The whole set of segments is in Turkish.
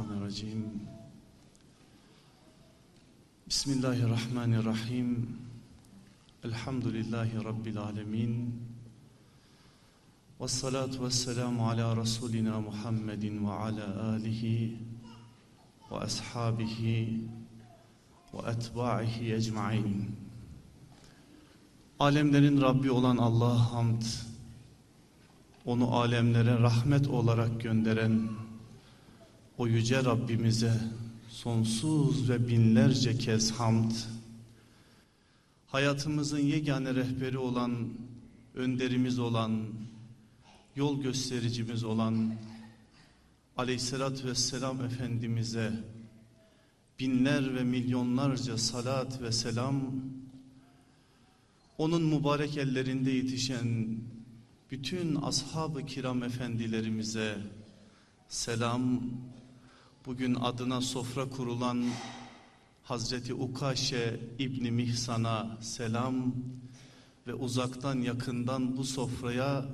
Euzubillahimineşşeytanirracim. Bismillahirrahmanirrahim. Elhamdülillahi Rabbil alemin. Ve salatu ve selamu ala Resulina Muhammedin ve ala alihi ve ashabihi ve etba'ihi ecma'in. Alemlerin Rabbi olan Allah'a hamd, onu alemlere rahmet olarak gönderen o yüce Rabbimize sonsuz ve binlerce kez hamd, hayatımızın yegane rehberi olan, önderimiz olan, yol göstericimiz olan aleyhissalatü vesselam Efendimiz'e binler ve milyonlarca salat ve selam, onun mübarek ellerinde yetişen bütün ashab-ı kiram efendilerimize selam, bugün adına sofra kurulan Hazreti Ukaşe İbni Mihsan'a selam ve uzaktan yakından bu sofraya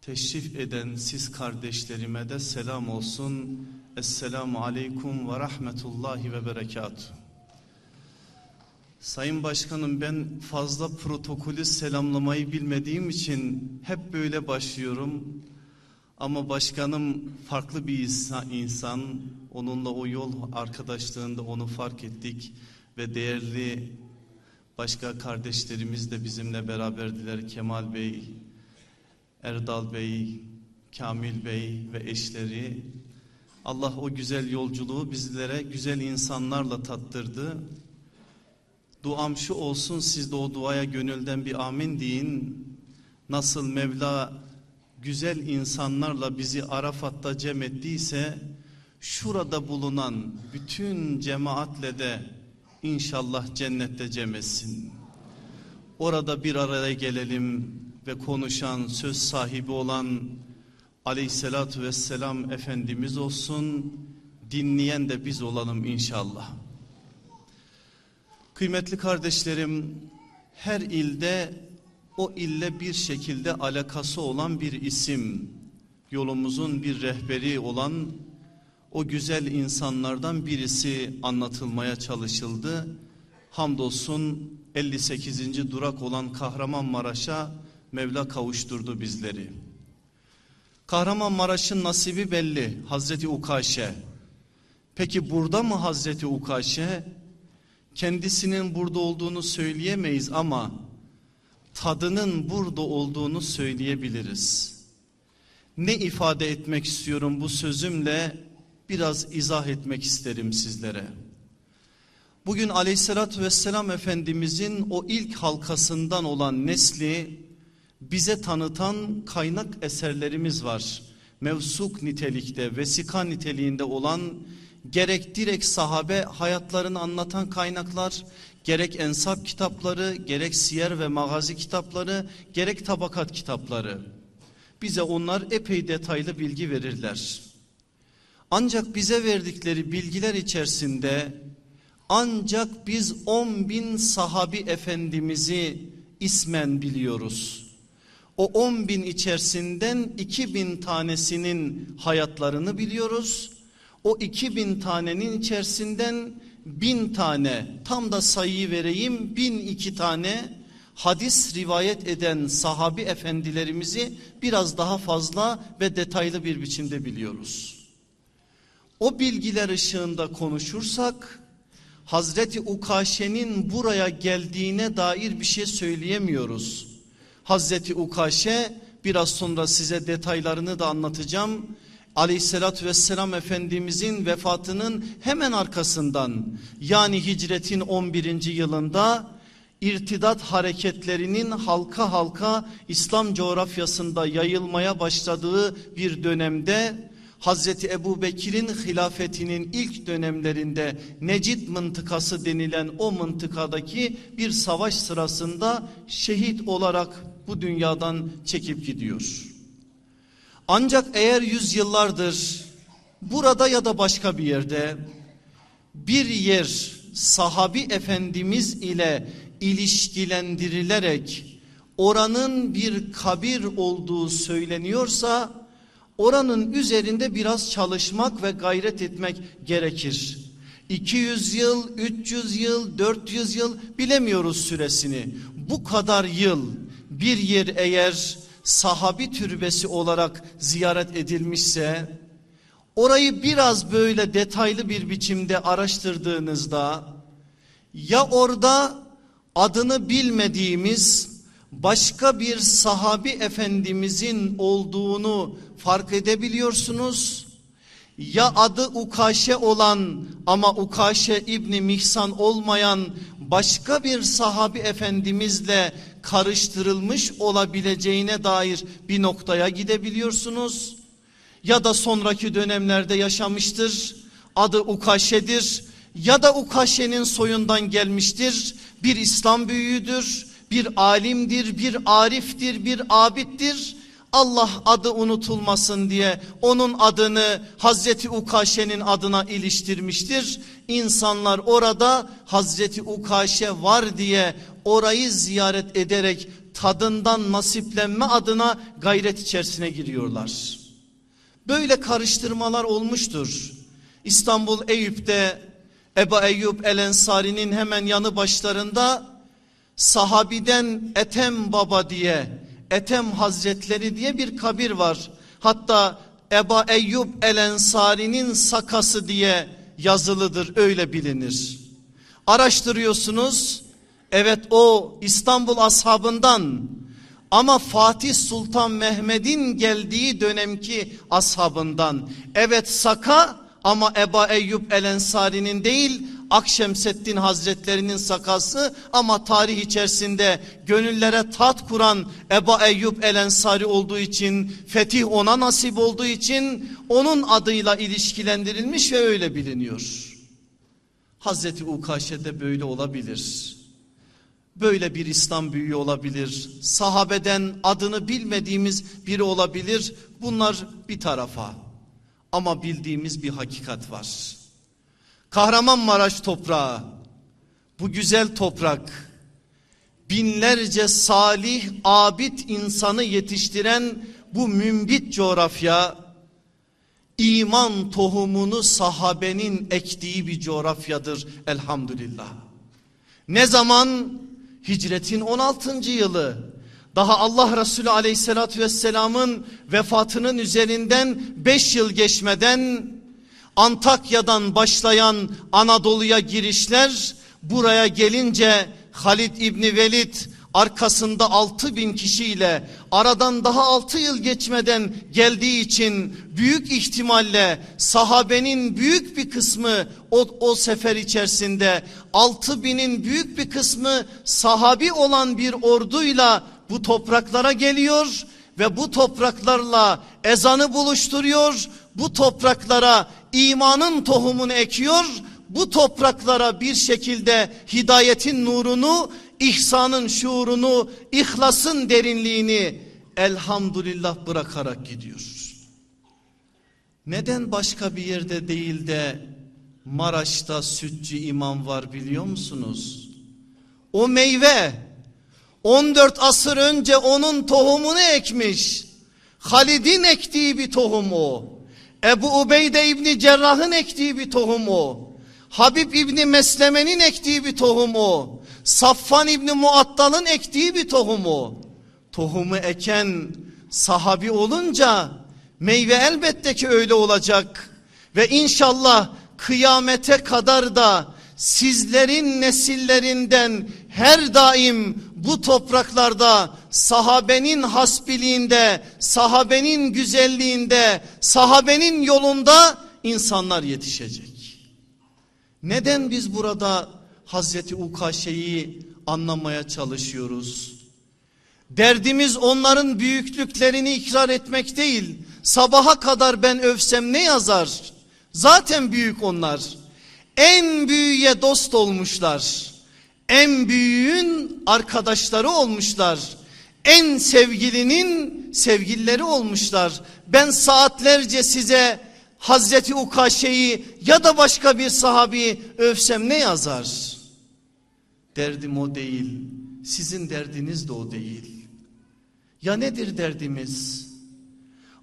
teşrif eden siz kardeşlerime de selam olsun. Esselamu Aleyküm ve Rahmetullahi ve Berekatuhu. Sayın Başkanım ben fazla protokolü selamlamayı bilmediğim için hep böyle başlıyorum. Ama başkanım farklı bir insan, onunla o yol arkadaşlığında onu fark ettik ve değerli başka kardeşlerimiz de bizimle beraberdiler. Kemal Bey, Erdal Bey, Kamil Bey ve eşleri. Allah o güzel yolculuğu bizlere güzel insanlarla tattırdı. Duam şu olsun siz de o duaya gönülden bir amin deyin. Nasıl Mevla güzel insanlarla bizi Arafat'ta cem ettiyse şurada bulunan bütün cemaatle de inşallah cennette cem etsin. Orada bir araya gelelim ve konuşan söz sahibi olan aleyhissalatü vesselam Efendimiz olsun dinleyen de biz olalım inşallah. Kıymetli kardeşlerim her ilde o ille bir şekilde alakası olan bir isim yolumuzun bir rehberi olan o güzel insanlardan birisi anlatılmaya çalışıldı. Hamdolsun 58. durak olan Kahramanmaraş'a Mevla kavuşturdu bizleri. Kahramanmaraş'ın nasibi belli Hazreti Ukaşe. Peki burada mı Hazreti Ukaşe? Kendisinin burada olduğunu söyleyemeyiz ama tadının burada olduğunu söyleyebiliriz. Ne ifade etmek istiyorum bu sözümle biraz izah etmek isterim sizlere. Bugün aleyhissalatü vesselam Efendimizin o ilk halkasından olan nesli bize tanıtan kaynak eserlerimiz var. Mevsuk nitelikte, vesika niteliğinde olan gerek direkt sahabe hayatlarını anlatan kaynaklar, gerek ensap kitapları, gerek siyer ve magazi kitapları, gerek tabakat kitapları. Bize onlar epey detaylı bilgi verirler. Ancak bize verdikleri bilgiler içerisinde ancak biz 10 bin sahabi efendimizi ismen biliyoruz. O 10 bin içerisinden 2 bin tanesinin hayatlarını biliyoruz. O 2 bin tanenin içerisinden bin tane tam da sayıyı vereyim bin iki tane hadis rivayet eden sahabi efendilerimizi biraz daha fazla ve detaylı bir biçimde biliyoruz. O bilgiler ışığında konuşursak Hazreti Ukaşe'nin buraya geldiğine dair bir şey söyleyemiyoruz. Hazreti Ukaşe biraz sonra size detaylarını da anlatacağım. Aleyhissalatü vesselam Efendimizin vefatının hemen arkasından yani hicretin 11. yılında irtidat hareketlerinin halka halka İslam coğrafyasında yayılmaya başladığı bir dönemde Hazreti Ebu Bekir'in hilafetinin ilk dönemlerinde Necid mıntıkası denilen o mıntıkadaki bir savaş sırasında şehit olarak bu dünyadan çekip gidiyor. Ancak eğer yüzyıllardır burada ya da başka bir yerde bir yer sahabi efendimiz ile ilişkilendirilerek oranın bir kabir olduğu söyleniyorsa oranın üzerinde biraz çalışmak ve gayret etmek gerekir. 200 yıl, 300 yıl, 400 yıl bilemiyoruz süresini. Bu kadar yıl bir yer eğer sahabi türbesi olarak ziyaret edilmişse orayı biraz böyle detaylı bir biçimde araştırdığınızda ya orada adını bilmediğimiz başka bir sahabi efendimizin olduğunu fark edebiliyorsunuz. Ya adı Ukaşe olan ama Ukaşe İbni Mihsan olmayan başka bir sahabi efendimizle karıştırılmış olabileceğine dair bir noktaya gidebiliyorsunuz. Ya da sonraki dönemlerde yaşamıştır. Adı Ukaşe'dir ya da Ukaşe'nin soyundan gelmiştir. Bir İslam büyüğüdür, bir alimdir, bir ariftir, bir abittir. Allah adı unutulmasın diye onun adını Hazreti Ukaşe'nin adına iliştirmiştir. İnsanlar orada Hazreti Ukaşe var diye orayı ziyaret ederek tadından nasiplenme adına gayret içerisine giriyorlar. Böyle karıştırmalar olmuştur. İstanbul Eyüp'te Ebu Eyyub El Ensari'nin hemen yanı başlarında sahabiden Etem Baba diye Etem Hazretleri diye bir kabir var. Hatta Eba Eyyub El Ensari'nin sakası diye yazılıdır öyle bilinir. Araştırıyorsunuz evet o İstanbul ashabından ama Fatih Sultan Mehmet'in geldiği dönemki ashabından. Evet Saka ama Eba Eyyub El Ensari'nin değil Akşemseddin Hazretlerinin sakası ama tarih içerisinde gönüllere tat kuran Eba Eyyub El Ensari olduğu için fetih ona nasip olduğu için onun adıyla ilişkilendirilmiş ve öyle biliniyor. Hazreti Ukaşe'de böyle olabilir. Böyle bir İslam büyüğü olabilir. Sahabeden adını bilmediğimiz biri olabilir. Bunlar bir tarafa. Ama bildiğimiz bir hakikat var. Kahramanmaraş toprağı, bu güzel toprak, binlerce salih, abid insanı yetiştiren bu mümbit coğrafya, iman tohumunu sahabenin ektiği bir coğrafyadır elhamdülillah. Ne zaman? Hicretin 16. yılı. Daha Allah Resulü aleyhissalatü vesselamın vefatının üzerinden 5 yıl geçmeden Antakya'dan başlayan Anadolu'ya girişler buraya gelince Halid İbni Velid arkasında 6 bin kişiyle aradan daha 6 yıl geçmeden geldiği için büyük ihtimalle sahabenin büyük bir kısmı o, o sefer içerisinde 6 binin büyük bir kısmı sahabi olan bir orduyla bu topraklara geliyor ve bu topraklarla ezanı buluşturuyor. Bu topraklara imanın tohumunu ekiyor. Bu topraklara bir şekilde hidayetin nurunu, ihsanın şuurunu, ihlasın derinliğini elhamdülillah bırakarak gidiyor. Neden başka bir yerde değil de Maraş'ta sütçü imam var biliyor musunuz? O meyve 14 asır önce onun tohumunu ekmiş. Halid'in ektiği bir tohum o. Ebu Ubeyde İbni Cerrah'ın ektiği bir tohum o. Habib İbni Mesleme'nin ektiği bir tohum o. Safvan İbni Muattal'ın ektiği bir tohum o. Tohumu eken sahabi olunca meyve elbette ki öyle olacak. Ve inşallah kıyamete kadar da sizlerin nesillerinden her daim bu topraklarda sahabenin hasbiliğinde, sahabenin güzelliğinde, sahabenin yolunda insanlar yetişecek. Neden biz burada Hazreti Ukaşe'yi anlamaya çalışıyoruz? Derdimiz onların büyüklüklerini ikrar etmek değil. Sabaha kadar ben övsem ne yazar? Zaten büyük onlar. En büyüğe dost olmuşlar en büyüğün arkadaşları olmuşlar. En sevgilinin sevgilileri olmuşlar. Ben saatlerce size Hazreti Ukaşe'yi ya da başka bir sahabi övsem ne yazar? Derdim o değil. Sizin derdiniz de o değil. Ya nedir derdimiz?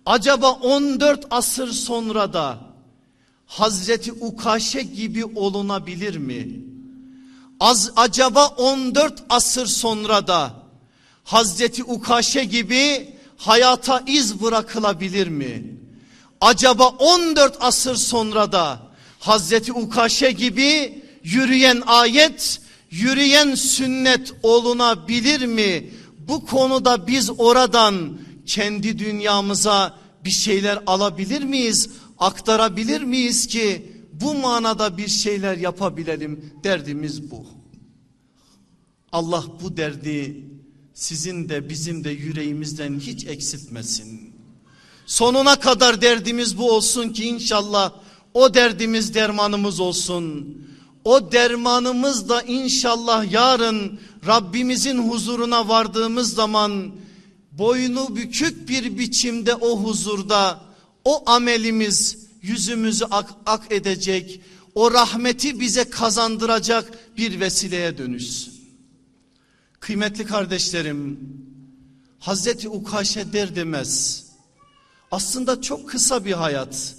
Acaba 14 asır sonra da Hazreti Ukaşe gibi olunabilir mi? Az, acaba 14 asır sonra da Hazreti Ukaşe gibi hayata iz bırakılabilir mi? Acaba 14 asır sonra da Hazreti Ukaşe gibi yürüyen ayet, yürüyen sünnet olunabilir mi? Bu konuda biz oradan kendi dünyamıza bir şeyler alabilir miyiz? Aktarabilir miyiz ki bu manada bir şeyler yapabilelim? Derdimiz bu. Allah bu derdi sizin de bizim de yüreğimizden hiç eksiltmesin. Sonuna kadar derdimiz bu olsun ki inşallah o derdimiz dermanımız olsun. O dermanımız da inşallah yarın Rabbimizin huzuruna vardığımız zaman boynu bükük bir biçimde o huzurda o amelimiz yüzümüzü ak, ak edecek o rahmeti bize kazandıracak bir vesileye dönüşsün. Kıymetli kardeşlerim Hazreti Ukaşe der demez aslında çok kısa bir hayat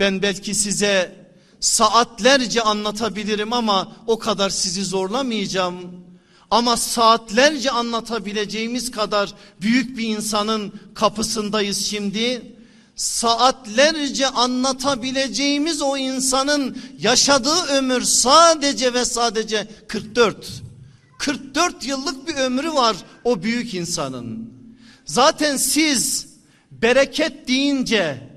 ben belki size saatlerce anlatabilirim ama o kadar sizi zorlamayacağım. Ama saatlerce anlatabileceğimiz kadar büyük bir insanın kapısındayız şimdi. Saatlerce anlatabileceğimiz o insanın yaşadığı ömür sadece ve sadece 44. 44 yıllık bir ömrü var o büyük insanın. Zaten siz bereket deyince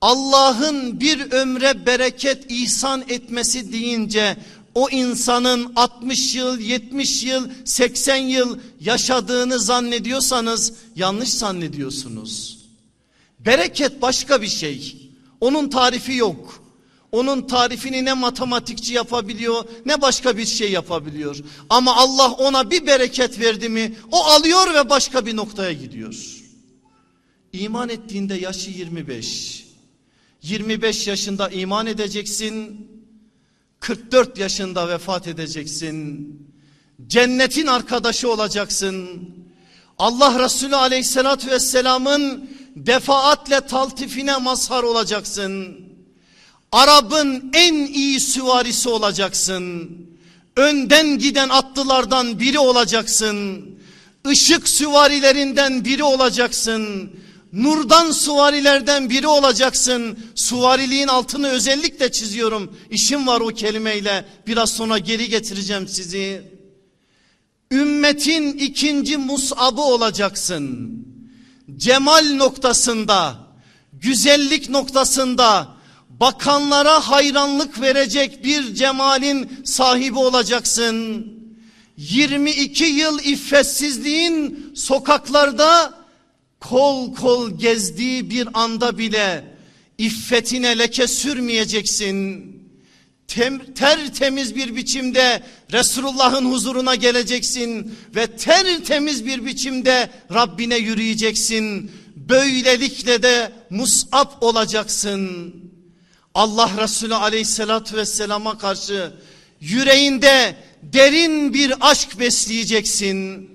Allah'ın bir ömre bereket ihsan etmesi deyince o insanın 60 yıl, 70 yıl, 80 yıl yaşadığını zannediyorsanız yanlış zannediyorsunuz. Bereket başka bir şey. Onun tarifi yok. Onun tarifini ne matematikçi yapabiliyor ne başka bir şey yapabiliyor. Ama Allah ona bir bereket verdi mi o alıyor ve başka bir noktaya gidiyor. İman ettiğinde yaşı 25. 25 yaşında iman edeceksin. 44 yaşında vefat edeceksin. Cennetin arkadaşı olacaksın. Allah Resulü aleyhissalatü vesselamın defaatle taltifine mazhar olacaksın. Arap'ın en iyi süvarisi olacaksın. Önden giden atlılardan biri olacaksın. Işık süvarilerinden biri olacaksın. Nurdan suvarilerden biri olacaksın. Suvariliğin altını özellikle çiziyorum. İşim var o kelimeyle. Biraz sonra geri getireceğim sizi. Ümmetin ikinci musabı olacaksın. Cemal noktasında, güzellik noktasında bakanlara hayranlık verecek bir cemalin sahibi olacaksın. 22 yıl iffetsizliğin sokaklarda kol kol gezdiği bir anda bile iffetine leke sürmeyeceksin. Tem, tertemiz bir biçimde Resulullah'ın huzuruna geleceksin ve tertemiz bir biçimde Rabbine yürüyeceksin. Böylelikle de musab olacaksın. Allah Resulü aleyhissalatü vesselama karşı yüreğinde derin bir aşk besleyeceksin.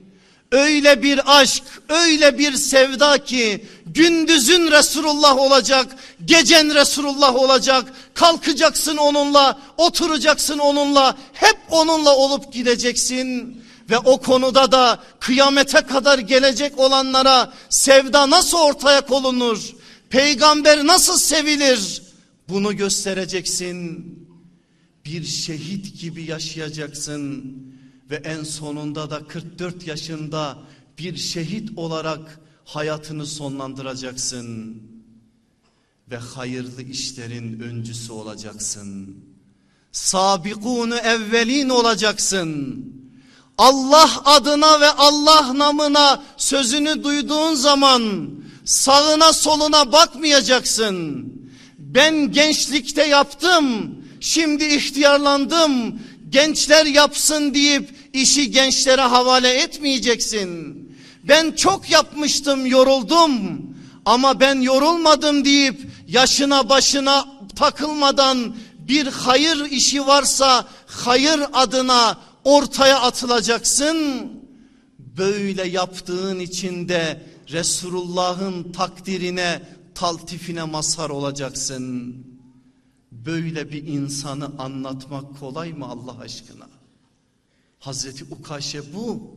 Öyle bir aşk, öyle bir sevda ki gündüzün Resulullah olacak, gecen Resulullah olacak. Kalkacaksın onunla, oturacaksın onunla, hep onunla olup gideceksin. Ve o konuda da kıyamete kadar gelecek olanlara sevda nasıl ortaya konulur? Peygamber nasıl sevilir? Bunu göstereceksin. Bir şehit gibi yaşayacaksın ve en sonunda da 44 yaşında bir şehit olarak hayatını sonlandıracaksın ve hayırlı işlerin öncüsü olacaksın. Sabikunu evvelin olacaksın. Allah adına ve Allah namına sözünü duyduğun zaman sağına soluna bakmayacaksın. Ben gençlikte yaptım, şimdi ihtiyarlandım, gençler yapsın deyip işi gençlere havale etmeyeceksin. Ben çok yapmıştım yoruldum ama ben yorulmadım deyip yaşına başına takılmadan bir hayır işi varsa hayır adına ortaya atılacaksın. böyle yaptığın içinde Resulullah'ın takdirine, taltifine mazhar olacaksın. Böyle bir insanı anlatmak kolay mı Allah aşkına? Hazreti Ukaşe bu.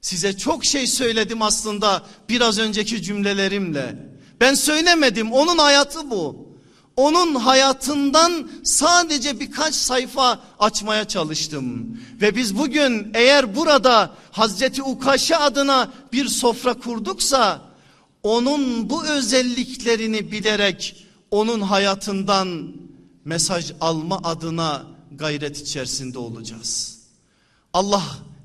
Size çok şey söyledim aslında biraz önceki cümlelerimle. Ben söylemedim onun hayatı bu. Onun hayatından sadece birkaç sayfa açmaya çalıştım. Ve biz bugün eğer burada Hazreti Ukaşe adına bir sofra kurduksa onun bu özelliklerini bilerek onun hayatından mesaj alma adına gayret içerisinde olacağız. Allah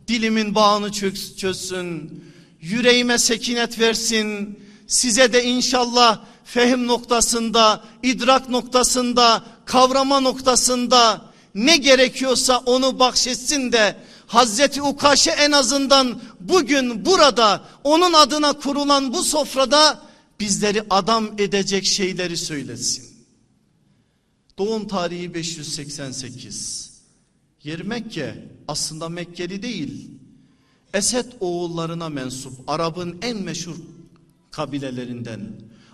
dilimin bağını çözsün, yüreğime sekinet versin, size de inşallah fehim noktasında, idrak noktasında, kavrama noktasında ne gerekiyorsa onu bahşetsin de Hazreti Ukaşe en azından bugün burada onun adına kurulan bu sofrada bizleri adam edecek şeyleri söylesin. Doğum tarihi 588. Yer Mekke aslında Mekkeli değil. Esed oğullarına mensup Arap'ın en meşhur kabilelerinden.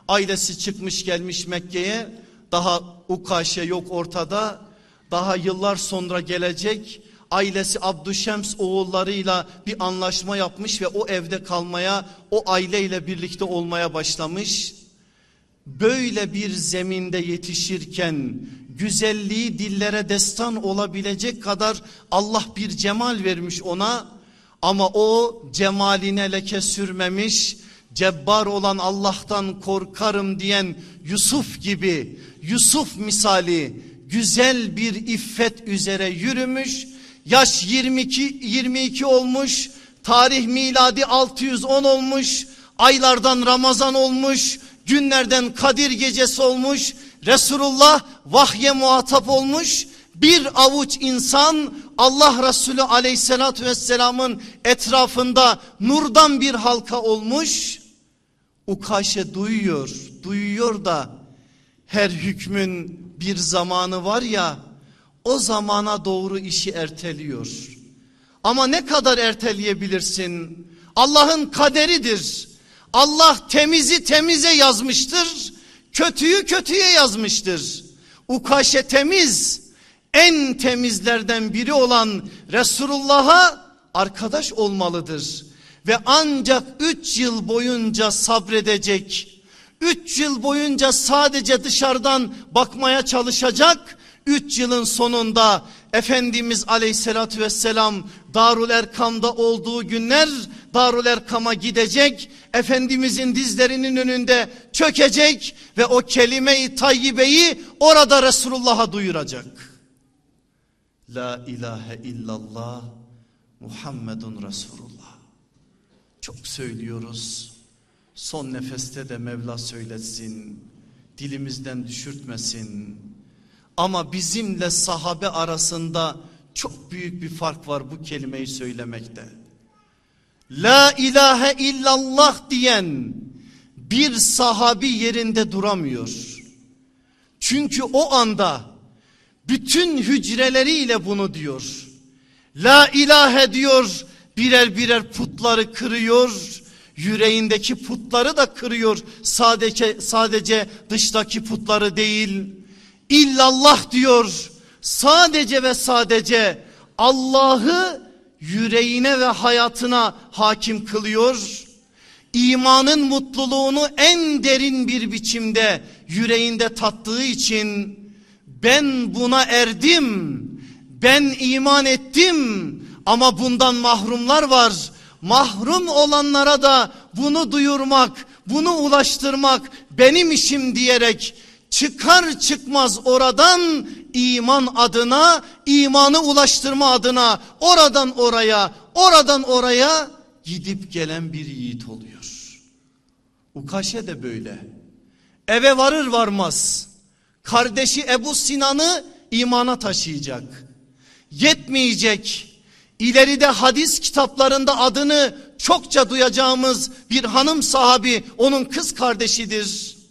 Ailesi çıkmış gelmiş Mekke'ye daha Ukaşe yok ortada. Daha yıllar sonra gelecek ailesi Abdüşems oğullarıyla bir anlaşma yapmış ve o evde kalmaya o aileyle birlikte olmaya başlamış. Böyle bir zeminde yetişirken güzelliği dillere destan olabilecek kadar Allah bir cemal vermiş ona ama o cemaline leke sürmemiş cebbar olan Allah'tan korkarım diyen Yusuf gibi Yusuf misali güzel bir iffet üzere yürümüş yaş 22 22 olmuş. Tarih miladi 610 olmuş. Aylardan Ramazan olmuş. Günlerden Kadir gecesi olmuş. Resulullah vahye muhatap olmuş. Bir avuç insan Allah Resulü aleyhissalatü vesselamın etrafında nurdan bir halka olmuş. Ukaşe duyuyor, duyuyor da her hükmün bir zamanı var ya o zamana doğru işi erteliyor. Ama ne kadar erteleyebilirsin? Allah'ın kaderidir. Allah temizi temize yazmıştır. Kötüyü kötüye yazmıştır. Ukaşe temiz. En temizlerden biri olan Resulullah'a arkadaş olmalıdır. Ve ancak üç yıl boyunca sabredecek. Üç yıl boyunca sadece dışarıdan bakmaya çalışacak. Üç yılın sonunda Efendimiz aleyhissalatü vesselam Darul Erkam'da olduğu günler Darul Erkam'a gidecek. Efendimizin dizlerinin önünde çökecek ve o kelime-i tayyibeyi orada Resulullah'a duyuracak. La ilahe illallah Muhammedun Resulullah. Çok söylüyoruz. Son nefeste de Mevla söylesin. Dilimizden düşürtmesin. Ama bizimle sahabe arasında çok büyük bir fark var bu kelimeyi söylemekte. La ilahe illallah diyen bir sahabi yerinde duramıyor. Çünkü o anda bütün hücreleriyle bunu diyor. La ilahe diyor birer birer putları kırıyor. Yüreğindeki putları da kırıyor. Sadece sadece dıştaki putları değil. İllallah diyor. Sadece ve sadece Allah'ı yüreğine ve hayatına hakim kılıyor. İmanın mutluluğunu en derin bir biçimde yüreğinde tattığı için ben buna erdim. Ben iman ettim ama bundan mahrumlar var. Mahrum olanlara da bunu duyurmak, bunu ulaştırmak benim işim diyerek çıkar çıkmaz oradan iman adına, imanı ulaştırma adına oradan oraya, oradan oraya gidip gelen bir yiğit oluyor. Ukaşe de böyle. Eve varır varmaz kardeşi Ebu Sinan'ı imana taşıyacak. Yetmeyecek. İleride hadis kitaplarında adını çokça duyacağımız bir hanım sahabi onun kız kardeşidir.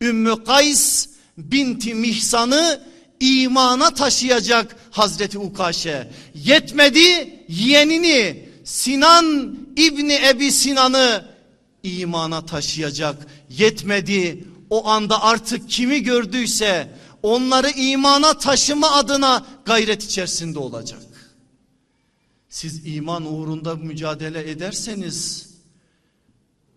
Ümmü Kays binti Mihsan'ı imana taşıyacak Hazreti Ukaşe. Yetmedi yeğenini Sinan İbni Ebi Sinan'ı imana taşıyacak. Yetmedi o anda artık kimi gördüyse onları imana taşıma adına gayret içerisinde olacak. Siz iman uğrunda mücadele ederseniz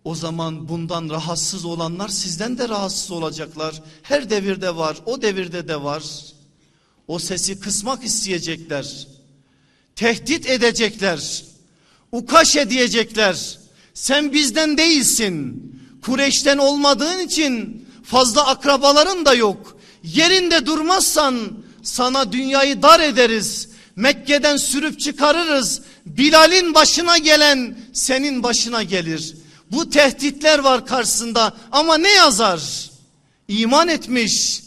o zaman bundan rahatsız olanlar sizden de rahatsız olacaklar. Her devirde var, o devirde de var. O sesi kısmak isteyecekler. Tehdit edecekler. Ukaş diyecekler. Sen bizden değilsin. Kureş'ten olmadığın için fazla akrabaların da yok. Yerinde durmazsan sana dünyayı dar ederiz. Mekke'den sürüp çıkarırız. Bilal'in başına gelen senin başına gelir. Bu tehditler var karşısında ama ne yazar? İman etmiş.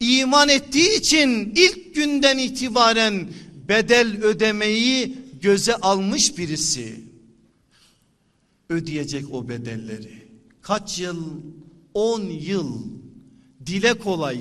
İman ettiği için ilk günden itibaren bedel ödemeyi göze almış birisi. Ödeyecek o bedelleri. Kaç yıl? 10 yıl. Dile kolay.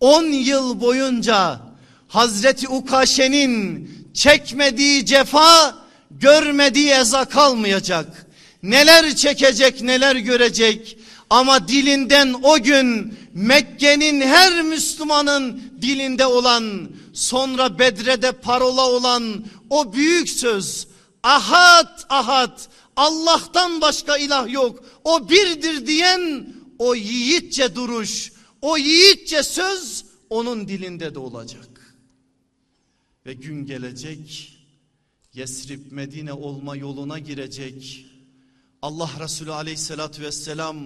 10 yıl boyunca Hazreti Ukaşe'nin çekmediği cefa, görmediği eza kalmayacak. Neler çekecek, neler görecek. Ama dilinden o gün Mekke'nin her Müslümanın dilinde olan sonra Bedre'de parola olan o büyük söz ahad ahad Allah'tan başka ilah yok o birdir diyen o yiğitçe duruş o yiğitçe söz onun dilinde de olacak. Ve gün gelecek Yesrib Medine olma yoluna girecek. Allah Resulü aleyhissalatü vesselam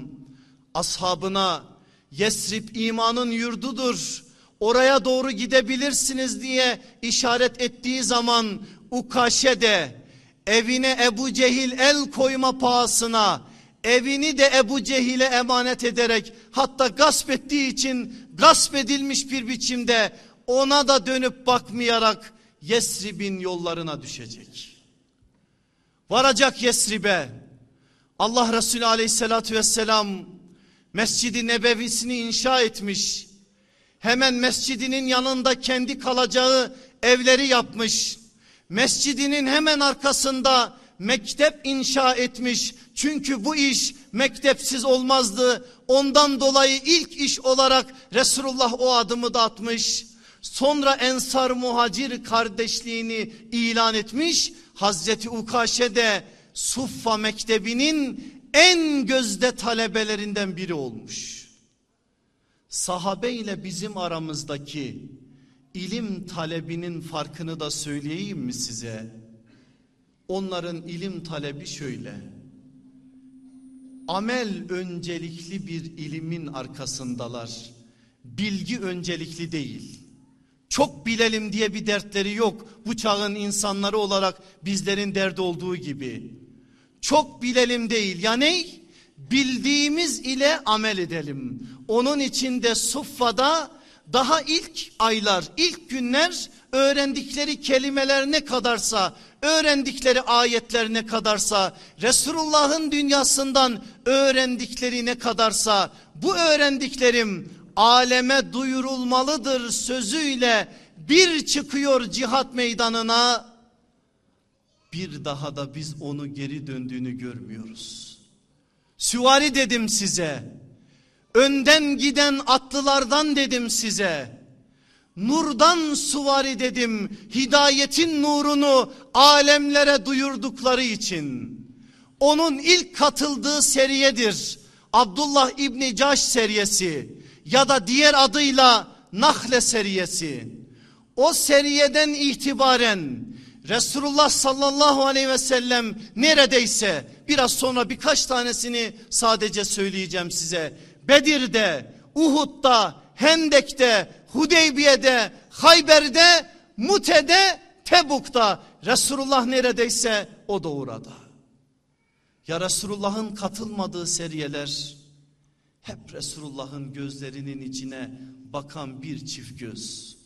ashabına Yesrib imanın yurdudur. Oraya doğru gidebilirsiniz diye işaret ettiği zaman Ukaşe de evine Ebu Cehil el koyma pahasına evini de Ebu Cehil'e emanet ederek hatta gasp ettiği için gasp edilmiş bir biçimde ona da dönüp bakmayarak Yesrib'in yollarına düşecek. Varacak Yesrib'e Allah Resulü aleyhissalatü vesselam Mescidi Nebevisini inşa etmiş. Hemen mescidinin yanında kendi kalacağı evleri yapmış. Mescidinin hemen arkasında mektep inşa etmiş. Çünkü bu iş mektepsiz olmazdı. Ondan dolayı ilk iş olarak Resulullah o adımı da atmış. Sonra Ensar Muhacir kardeşliğini ilan etmiş. Hazreti Ukaşe de Suffa Mektebi'nin en gözde talebelerinden biri olmuş. Sahabe ile bizim aramızdaki ilim talebinin farkını da söyleyeyim mi size? Onların ilim talebi şöyle. Amel öncelikli bir ilimin arkasındalar. Bilgi öncelikli değil. Çok bilelim diye bir dertleri yok. Bu çağın insanları olarak bizlerin derdi olduğu gibi. Çok bilelim değil. Ya ne? Bildiğimiz ile amel edelim. Onun için de Suffa'da daha ilk aylar, ilk günler öğrendikleri kelimeler ne kadarsa, öğrendikleri ayetler ne kadarsa, Resulullah'ın dünyasından öğrendikleri ne kadarsa, bu öğrendiklerim aleme duyurulmalıdır sözüyle bir çıkıyor cihat meydanına bir daha da biz onu geri döndüğünü görmüyoruz. Süvari dedim size. Önden giden atlılardan dedim size. Nurdan suvari dedim. Hidayetin nurunu alemlere duyurdukları için. Onun ilk katıldığı seriyedir. Abdullah İbni Caş seriyesi ya da diğer adıyla Nahle seriyesi. O seriyeden itibaren Resulullah sallallahu aleyhi ve sellem neredeyse biraz sonra birkaç tanesini sadece söyleyeceğim size. Bedir'de, Uhud'da, Hendek'te, Hudeybiye'de, Hayber'de, Mute'de, Tebuk'ta Resulullah neredeyse o da orada. Ya Resulullah'ın katılmadığı seriyeler hep Resulullah'ın gözlerinin içine bakan bir çift göz.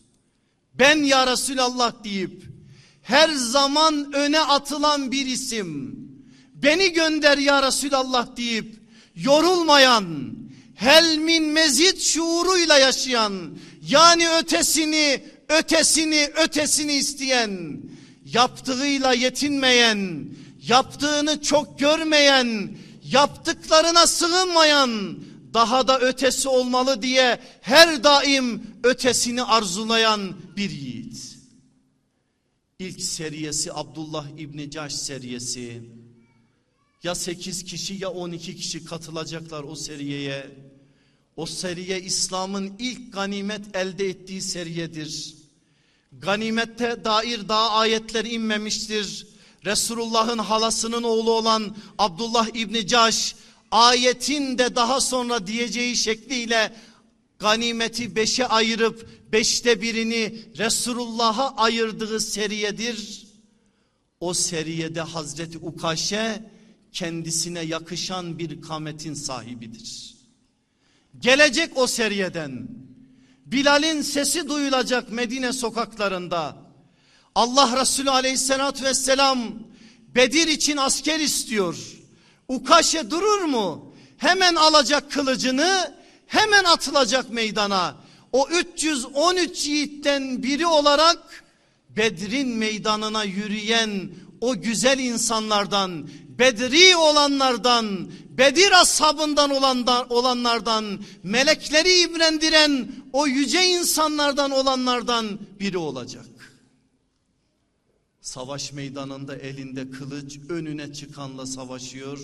Ben ya Resulallah deyip her zaman öne atılan bir isim. Beni gönder ya Resulallah deyip yorulmayan, helmin mezit şuuruyla yaşayan, yani ötesini, ötesini, ötesini isteyen, yaptığıyla yetinmeyen, yaptığını çok görmeyen, yaptıklarına sığınmayan, daha da ötesi olmalı diye her daim ötesini arzulayan bir yiğit. İlk seriyesi Abdullah İbni Caş seriyesi. Ya 8 kişi ya 12 kişi katılacaklar o seriyeye. O seriye İslam'ın ilk ganimet elde ettiği seriyedir. Ganimette dair daha ayetler inmemiştir. Resulullah'ın halasının oğlu olan Abdullah İbni Caş ayetin de daha sonra diyeceği şekliyle ganimeti beşe ayırıp beşte birini Resulullah'a ayırdığı seriyedir. O seriyede Hazreti Ukaşe kendisine yakışan bir kametin sahibidir. Gelecek o seriyeden Bilal'in sesi duyulacak Medine sokaklarında. Allah Resulü aleyhissalatü vesselam Bedir için asker istiyor. Ukaşe durur mu? Hemen alacak kılıcını hemen atılacak meydana. O 313 yiğitten biri olarak Bedir'in meydanına yürüyen o güzel insanlardan, Bedri olanlardan, Bedir ashabından olandan, olanlardan, melekleri ibrendiren o yüce insanlardan olanlardan biri olacak. Savaş meydanında elinde kılıç önüne çıkanla savaşıyor.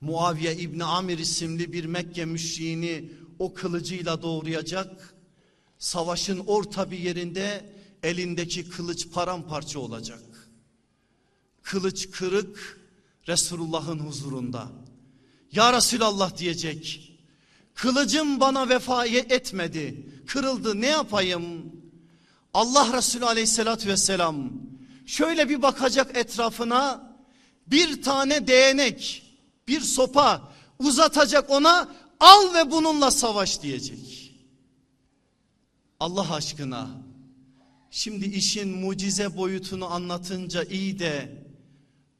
Muaviye İbni Amir isimli bir Mekke müşriğini o kılıcıyla doğrayacak. Savaşın orta bir yerinde elindeki kılıç paramparça olacak. Kılıç kırık Resulullah'ın huzurunda. Ya Resulallah diyecek. Kılıcım bana vefa etmedi. Kırıldı ne yapayım? Allah Resulü aleyhissalatü vesselam şöyle bir bakacak etrafına bir tane değnek bir sopa uzatacak ona al ve bununla savaş diyecek. Allah aşkına şimdi işin mucize boyutunu anlatınca iyi de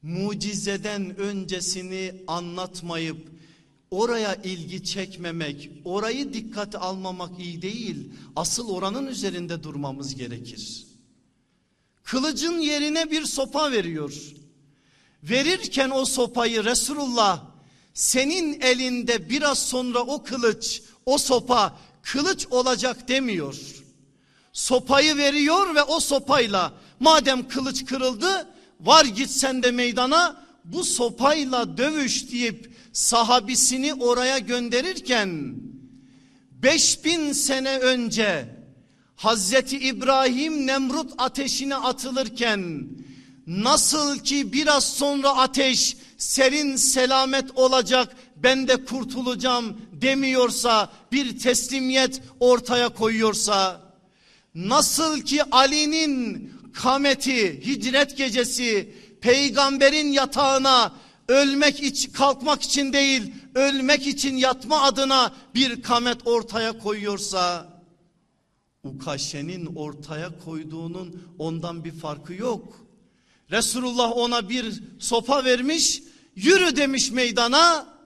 mucizeden öncesini anlatmayıp oraya ilgi çekmemek, orayı dikkate almamak iyi değil. Asıl oranın üzerinde durmamız gerekir. Kılıcın yerine bir sopa veriyor. Verirken o sopayı Resulullah senin elinde biraz sonra o kılıç, o sopa kılıç olacak demiyor. Sopayı veriyor ve o sopayla madem kılıç kırıldı var git sen de meydana bu sopayla dövüş deyip sahabisini oraya gönderirken 5000 sene önce Hazreti İbrahim Nemrut ateşine atılırken nasıl ki biraz sonra ateş serin selamet olacak ben de kurtulacağım demiyorsa bir teslimiyet ortaya koyuyorsa nasıl ki Ali'nin kameti hicret gecesi peygamberin yatağına ölmek için kalkmak için değil ölmek için yatma adına bir kamet ortaya koyuyorsa Ukaşe'nin ortaya koyduğunun ondan bir farkı yok. Resulullah ona bir sopa vermiş yürü demiş meydana.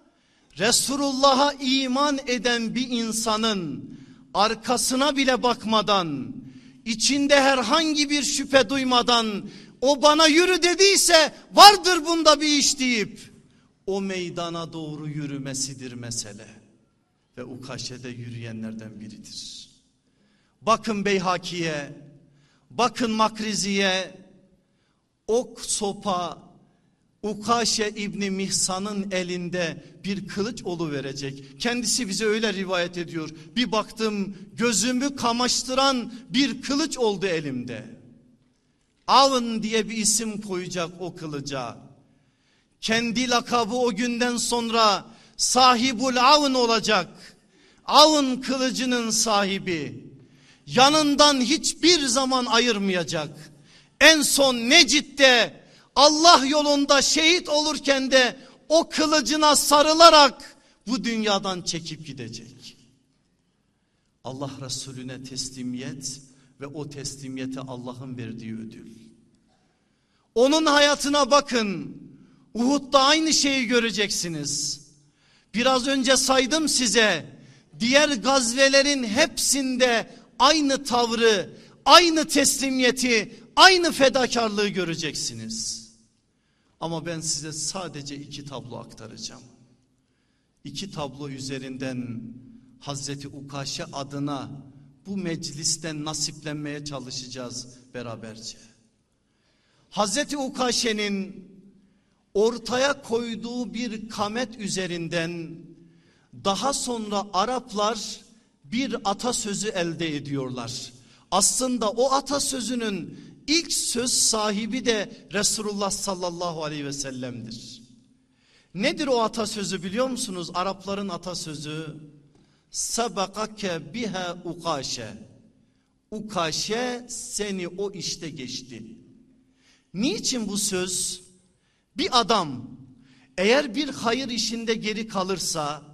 Resulullah'a iman eden bir insanın arkasına bile bakmadan içinde herhangi bir şüphe duymadan o bana yürü dediyse vardır bunda bir iş deyip o meydana doğru yürümesidir mesele. Ve Ukaşe'de yürüyenlerden biridir. Bakın Beyhaki'ye, bakın Makrizi'ye, ok sopa Ukaşe İbni Mihsan'ın elinde bir kılıç olu verecek. Kendisi bize öyle rivayet ediyor. Bir baktım gözümü kamaştıran bir kılıç oldu elimde. Avın diye bir isim koyacak o kılıca. Kendi lakabı o günden sonra sahibul avın olacak. Avın kılıcının sahibi. Yanından hiçbir zaman ayırmayacak. En son Necit'te Allah yolunda şehit olurken de o kılıcına sarılarak bu dünyadan çekip gidecek. Allah Resulüne teslimiyet ve o teslimiyete Allah'ın verdiği ödül. Onun hayatına bakın. Uhud'da aynı şeyi göreceksiniz. Biraz önce saydım size. Diğer gazvelerin hepsinde aynı tavrı, aynı teslimiyeti, aynı fedakarlığı göreceksiniz. Ama ben size sadece iki tablo aktaracağım. İki tablo üzerinden Hazreti Ukaşe adına bu meclisten nasiplenmeye çalışacağız beraberce. Hazreti Ukaşe'nin ortaya koyduğu bir kamet üzerinden daha sonra Araplar bir atasözü elde ediyorlar. Aslında o atasözünün ilk söz sahibi de Resulullah sallallahu aleyhi ve sellem'dir. Nedir o atasözü biliyor musunuz? Arapların atasözü sabakake biha ukaşe. Ukaşe seni o işte geçti. Niçin bu söz? Bir adam eğer bir hayır işinde geri kalırsa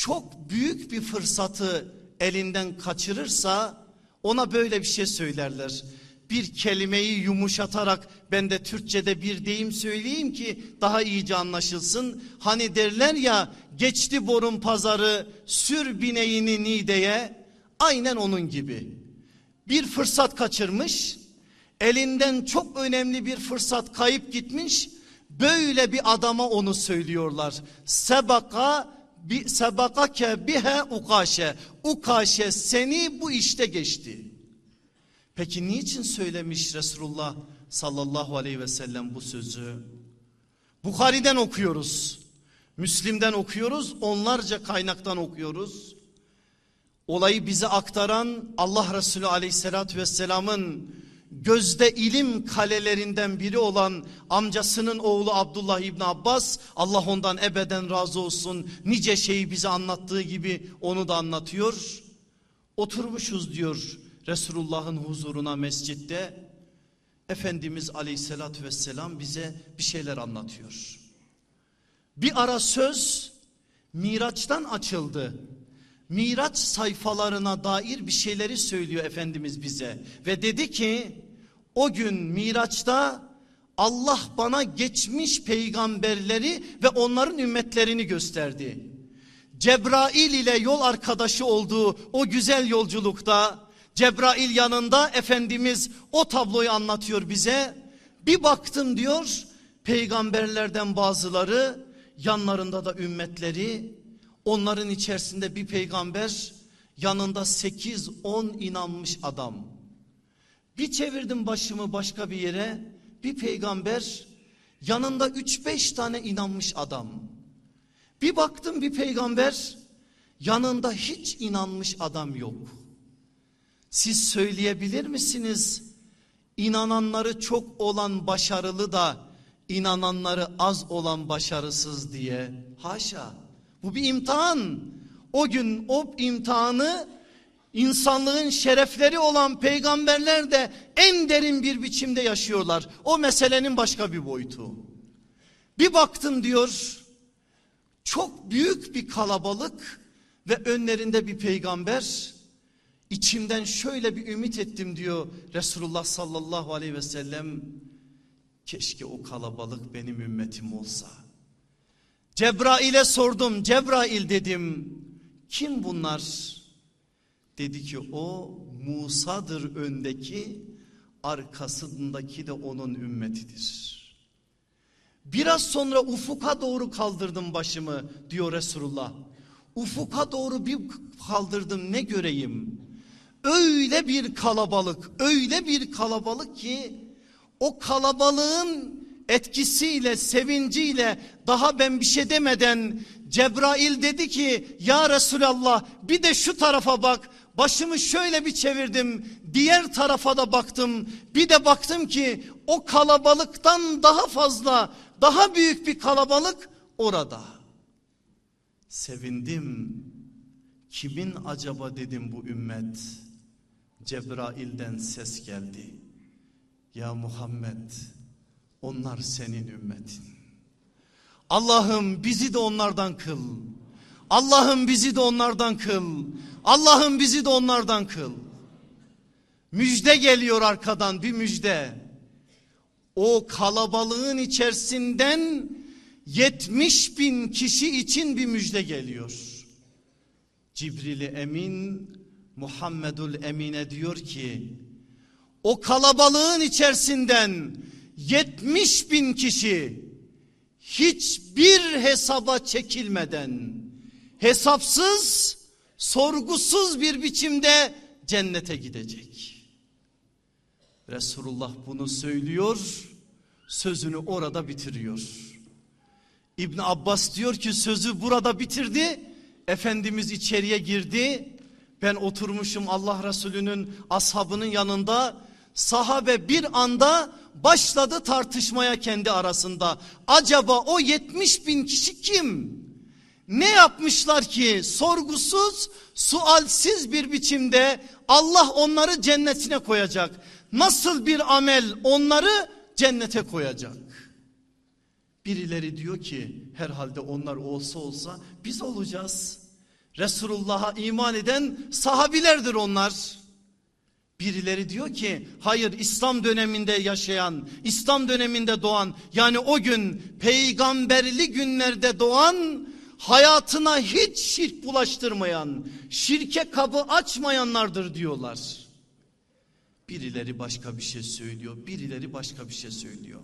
çok büyük bir fırsatı elinden kaçırırsa ona böyle bir şey söylerler. Bir kelimeyi yumuşatarak ben de Türkçe'de bir deyim söyleyeyim ki daha iyice anlaşılsın. Hani derler ya geçti borun pazarı sür bineğini nideye aynen onun gibi. Bir fırsat kaçırmış elinden çok önemli bir fırsat kayıp gitmiş böyle bir adama onu söylüyorlar. Sebaka bi sebakake bihe ukaşe. Ukaşe seni bu işte geçti. Peki niçin söylemiş Resulullah sallallahu aleyhi ve sellem bu sözü? Bukhari'den okuyoruz. Müslim'den okuyoruz. Onlarca kaynaktan okuyoruz. Olayı bize aktaran Allah Resulü aleyhissalatü vesselamın gözde ilim kalelerinden biri olan amcasının oğlu Abdullah İbni Abbas Allah ondan ebeden razı olsun nice şeyi bize anlattığı gibi onu da anlatıyor. Oturmuşuz diyor Resulullah'ın huzuruna mescitte Efendimiz aleyhissalatü vesselam bize bir şeyler anlatıyor. Bir ara söz Miraç'tan açıldı. Miraç sayfalarına dair bir şeyleri söylüyor Efendimiz bize. Ve dedi ki o gün Miraç'ta Allah bana geçmiş peygamberleri ve onların ümmetlerini gösterdi. Cebrail ile yol arkadaşı olduğu o güzel yolculukta Cebrail yanında Efendimiz o tabloyu anlatıyor bize. Bir baktım diyor peygamberlerden bazıları yanlarında da ümmetleri onların içerisinde bir peygamber yanında 8-10 inanmış adam. Bir çevirdim başımı başka bir yere bir peygamber yanında 3-5 tane inanmış adam. Bir baktım bir peygamber yanında hiç inanmış adam yok. Siz söyleyebilir misiniz? İnananları çok olan başarılı da inananları az olan başarısız diye. Haşa. Bu bir imtihan. O gün o imtihanı insanlığın şerefleri olan peygamberler de en derin bir biçimde yaşıyorlar. O meselenin başka bir boyutu. Bir baktım diyor çok büyük bir kalabalık ve önlerinde bir peygamber İçimden şöyle bir ümit ettim diyor Resulullah sallallahu aleyhi ve sellem. Keşke o kalabalık benim ümmetim olsa. Cebrail'e sordum. Cebrail dedim. Kim bunlar? Dedi ki o Musa'dır öndeki arkasındaki de onun ümmetidir. Biraz sonra ufuka doğru kaldırdım başımı diyor Resulullah. Ufuka doğru bir kaldırdım ne göreyim? Öyle bir kalabalık, öyle bir kalabalık ki o kalabalığın etkisiyle, sevinciyle daha ben bir şey demeden Cebrail dedi ki ya Resulallah bir de şu tarafa bak. Başımı şöyle bir çevirdim. Diğer tarafa da baktım. Bir de baktım ki o kalabalıktan daha fazla, daha büyük bir kalabalık orada. Sevindim. Kimin acaba dedim bu ümmet? Cebrail'den ses geldi. Ya Muhammed onlar senin ümmetin. Allah'ım bizi de onlardan kıl. Allah'ım bizi de onlardan kıl. Allah'ım bizi de onlardan kıl. Müjde geliyor arkadan bir müjde. O kalabalığın içerisinden 70 bin kişi için bir müjde geliyor. Cibril Emin Muhammedul Emine diyor ki o kalabalığın içerisinden 70 bin kişi hiçbir hesaba çekilmeden hesapsız sorgusuz bir biçimde cennete gidecek. Resulullah bunu söylüyor sözünü orada bitiriyor. İbn Abbas diyor ki sözü burada bitirdi. Efendimiz içeriye girdi. Ben oturmuşum Allah Resulü'nün ashabının yanında. Sahabe bir anda başladı tartışmaya kendi arasında. Acaba o 70 bin kişi kim? Ne yapmışlar ki sorgusuz, sualsiz bir biçimde Allah onları cennetine koyacak. Nasıl bir amel onları cennete koyacak? Birileri diyor ki herhalde onlar olsa olsa biz olacağız. Resulullah'a iman eden sahabilerdir onlar. Birileri diyor ki hayır İslam döneminde yaşayan, İslam döneminde doğan yani o gün peygamberli günlerde doğan hayatına hiç şirk bulaştırmayan, şirke kabı açmayanlardır diyorlar. Birileri başka bir şey söylüyor, birileri başka bir şey söylüyor.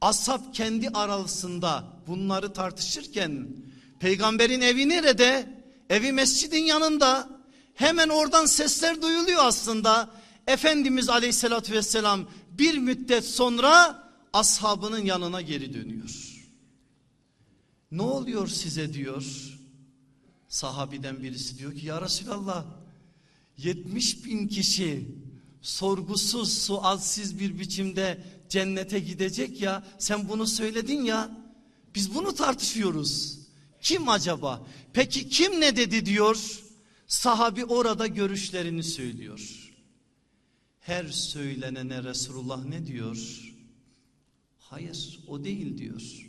Ashab kendi arasında bunları tartışırken peygamberin evi nerede? Evi mescidin yanında. Hemen oradan sesler duyuluyor aslında. Efendimiz aleyhissalatü vesselam bir müddet sonra ashabının yanına geri dönüyor. Ne oluyor size diyor. Sahabiden birisi diyor ki ya Resulallah 70 bin kişi sorgusuz sualsiz bir biçimde cennete gidecek ya sen bunu söyledin ya biz bunu tartışıyoruz. Kim acaba? Peki kim ne dedi diyor? Sahabi orada görüşlerini söylüyor. Her söylenene Resulullah ne diyor? Hayır o değil diyor.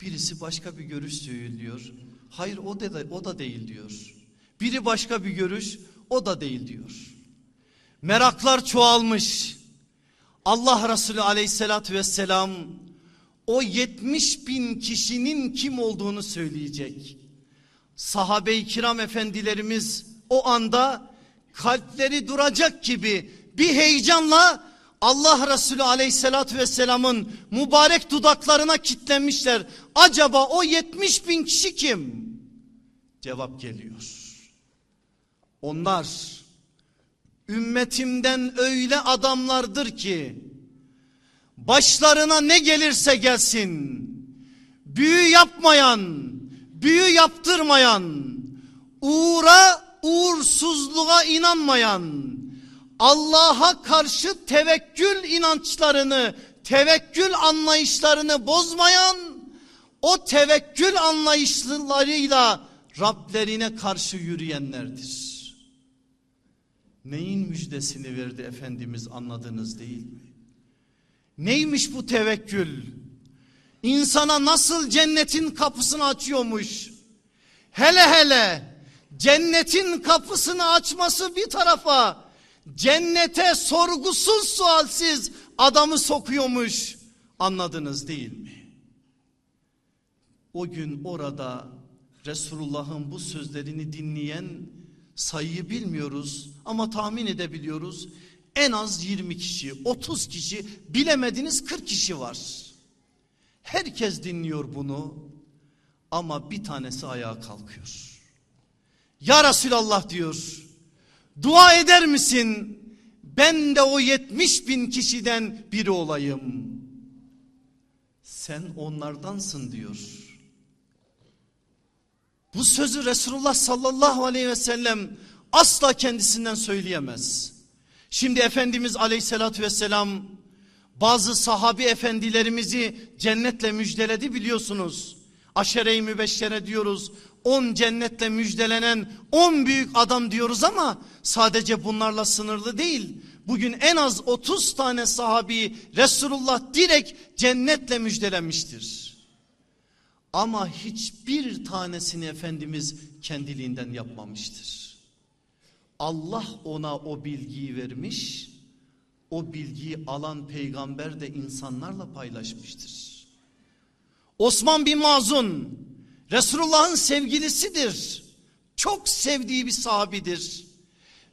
Birisi başka bir görüş söylüyor. Hayır o da, o da değil diyor. Biri başka bir görüş o da değil diyor. Meraklar çoğalmış. Allah Resulü aleyhissalatü vesselam o 70 bin kişinin kim olduğunu söyleyecek. Sahabe-i kiram efendilerimiz o anda kalpleri duracak gibi bir heyecanla Allah Resulü aleyhissalatü vesselamın mübarek dudaklarına kitlenmişler. Acaba o 70 bin kişi kim? Cevap geliyor. Onlar ümmetimden öyle adamlardır ki başlarına ne gelirse gelsin büyü yapmayan, büyü yaptırmayan, uğra uğursuzluğa inanmayan, Allah'a karşı tevekkül inançlarını, tevekkül anlayışlarını bozmayan, o tevekkül anlayışlarıyla Rablerine karşı yürüyenlerdir. Neyin müjdesini verdi Efendimiz anladınız değil mi? Neymiş bu tevekkül? İnsana nasıl cennetin kapısını açıyormuş? Hele hele cennetin kapısını açması bir tarafa cennete sorgusuz sualsiz adamı sokuyormuş. Anladınız değil mi? O gün orada Resulullah'ın bu sözlerini dinleyen sayıyı bilmiyoruz ama tahmin edebiliyoruz. En az 20 kişi, 30 kişi, bilemediniz 40 kişi var. Herkes dinliyor bunu ama bir tanesi ayağa kalkıyor. Ya Resulallah diyor. Dua eder misin? Ben de o 70 bin kişiden biri olayım. Sen onlardansın diyor. Bu sözü Resulullah sallallahu aleyhi ve sellem asla kendisinden söyleyemez. Şimdi Efendimiz aleyhissalatü vesselam bazı sahabi efendilerimizi cennetle müjdeledi biliyorsunuz. Aşere-i mübeşşere diyoruz. 10 cennetle müjdelenen 10 büyük adam diyoruz ama sadece bunlarla sınırlı değil. Bugün en az 30 tane sahabi Resulullah direkt cennetle müjdelenmiştir. Ama hiçbir tanesini Efendimiz kendiliğinden yapmamıştır. Allah ona o bilgiyi vermiş. O bilgiyi alan peygamber de insanlarla paylaşmıştır. Osman bin Mazun Resulullah'ın sevgilisidir. Çok sevdiği bir sahabidir.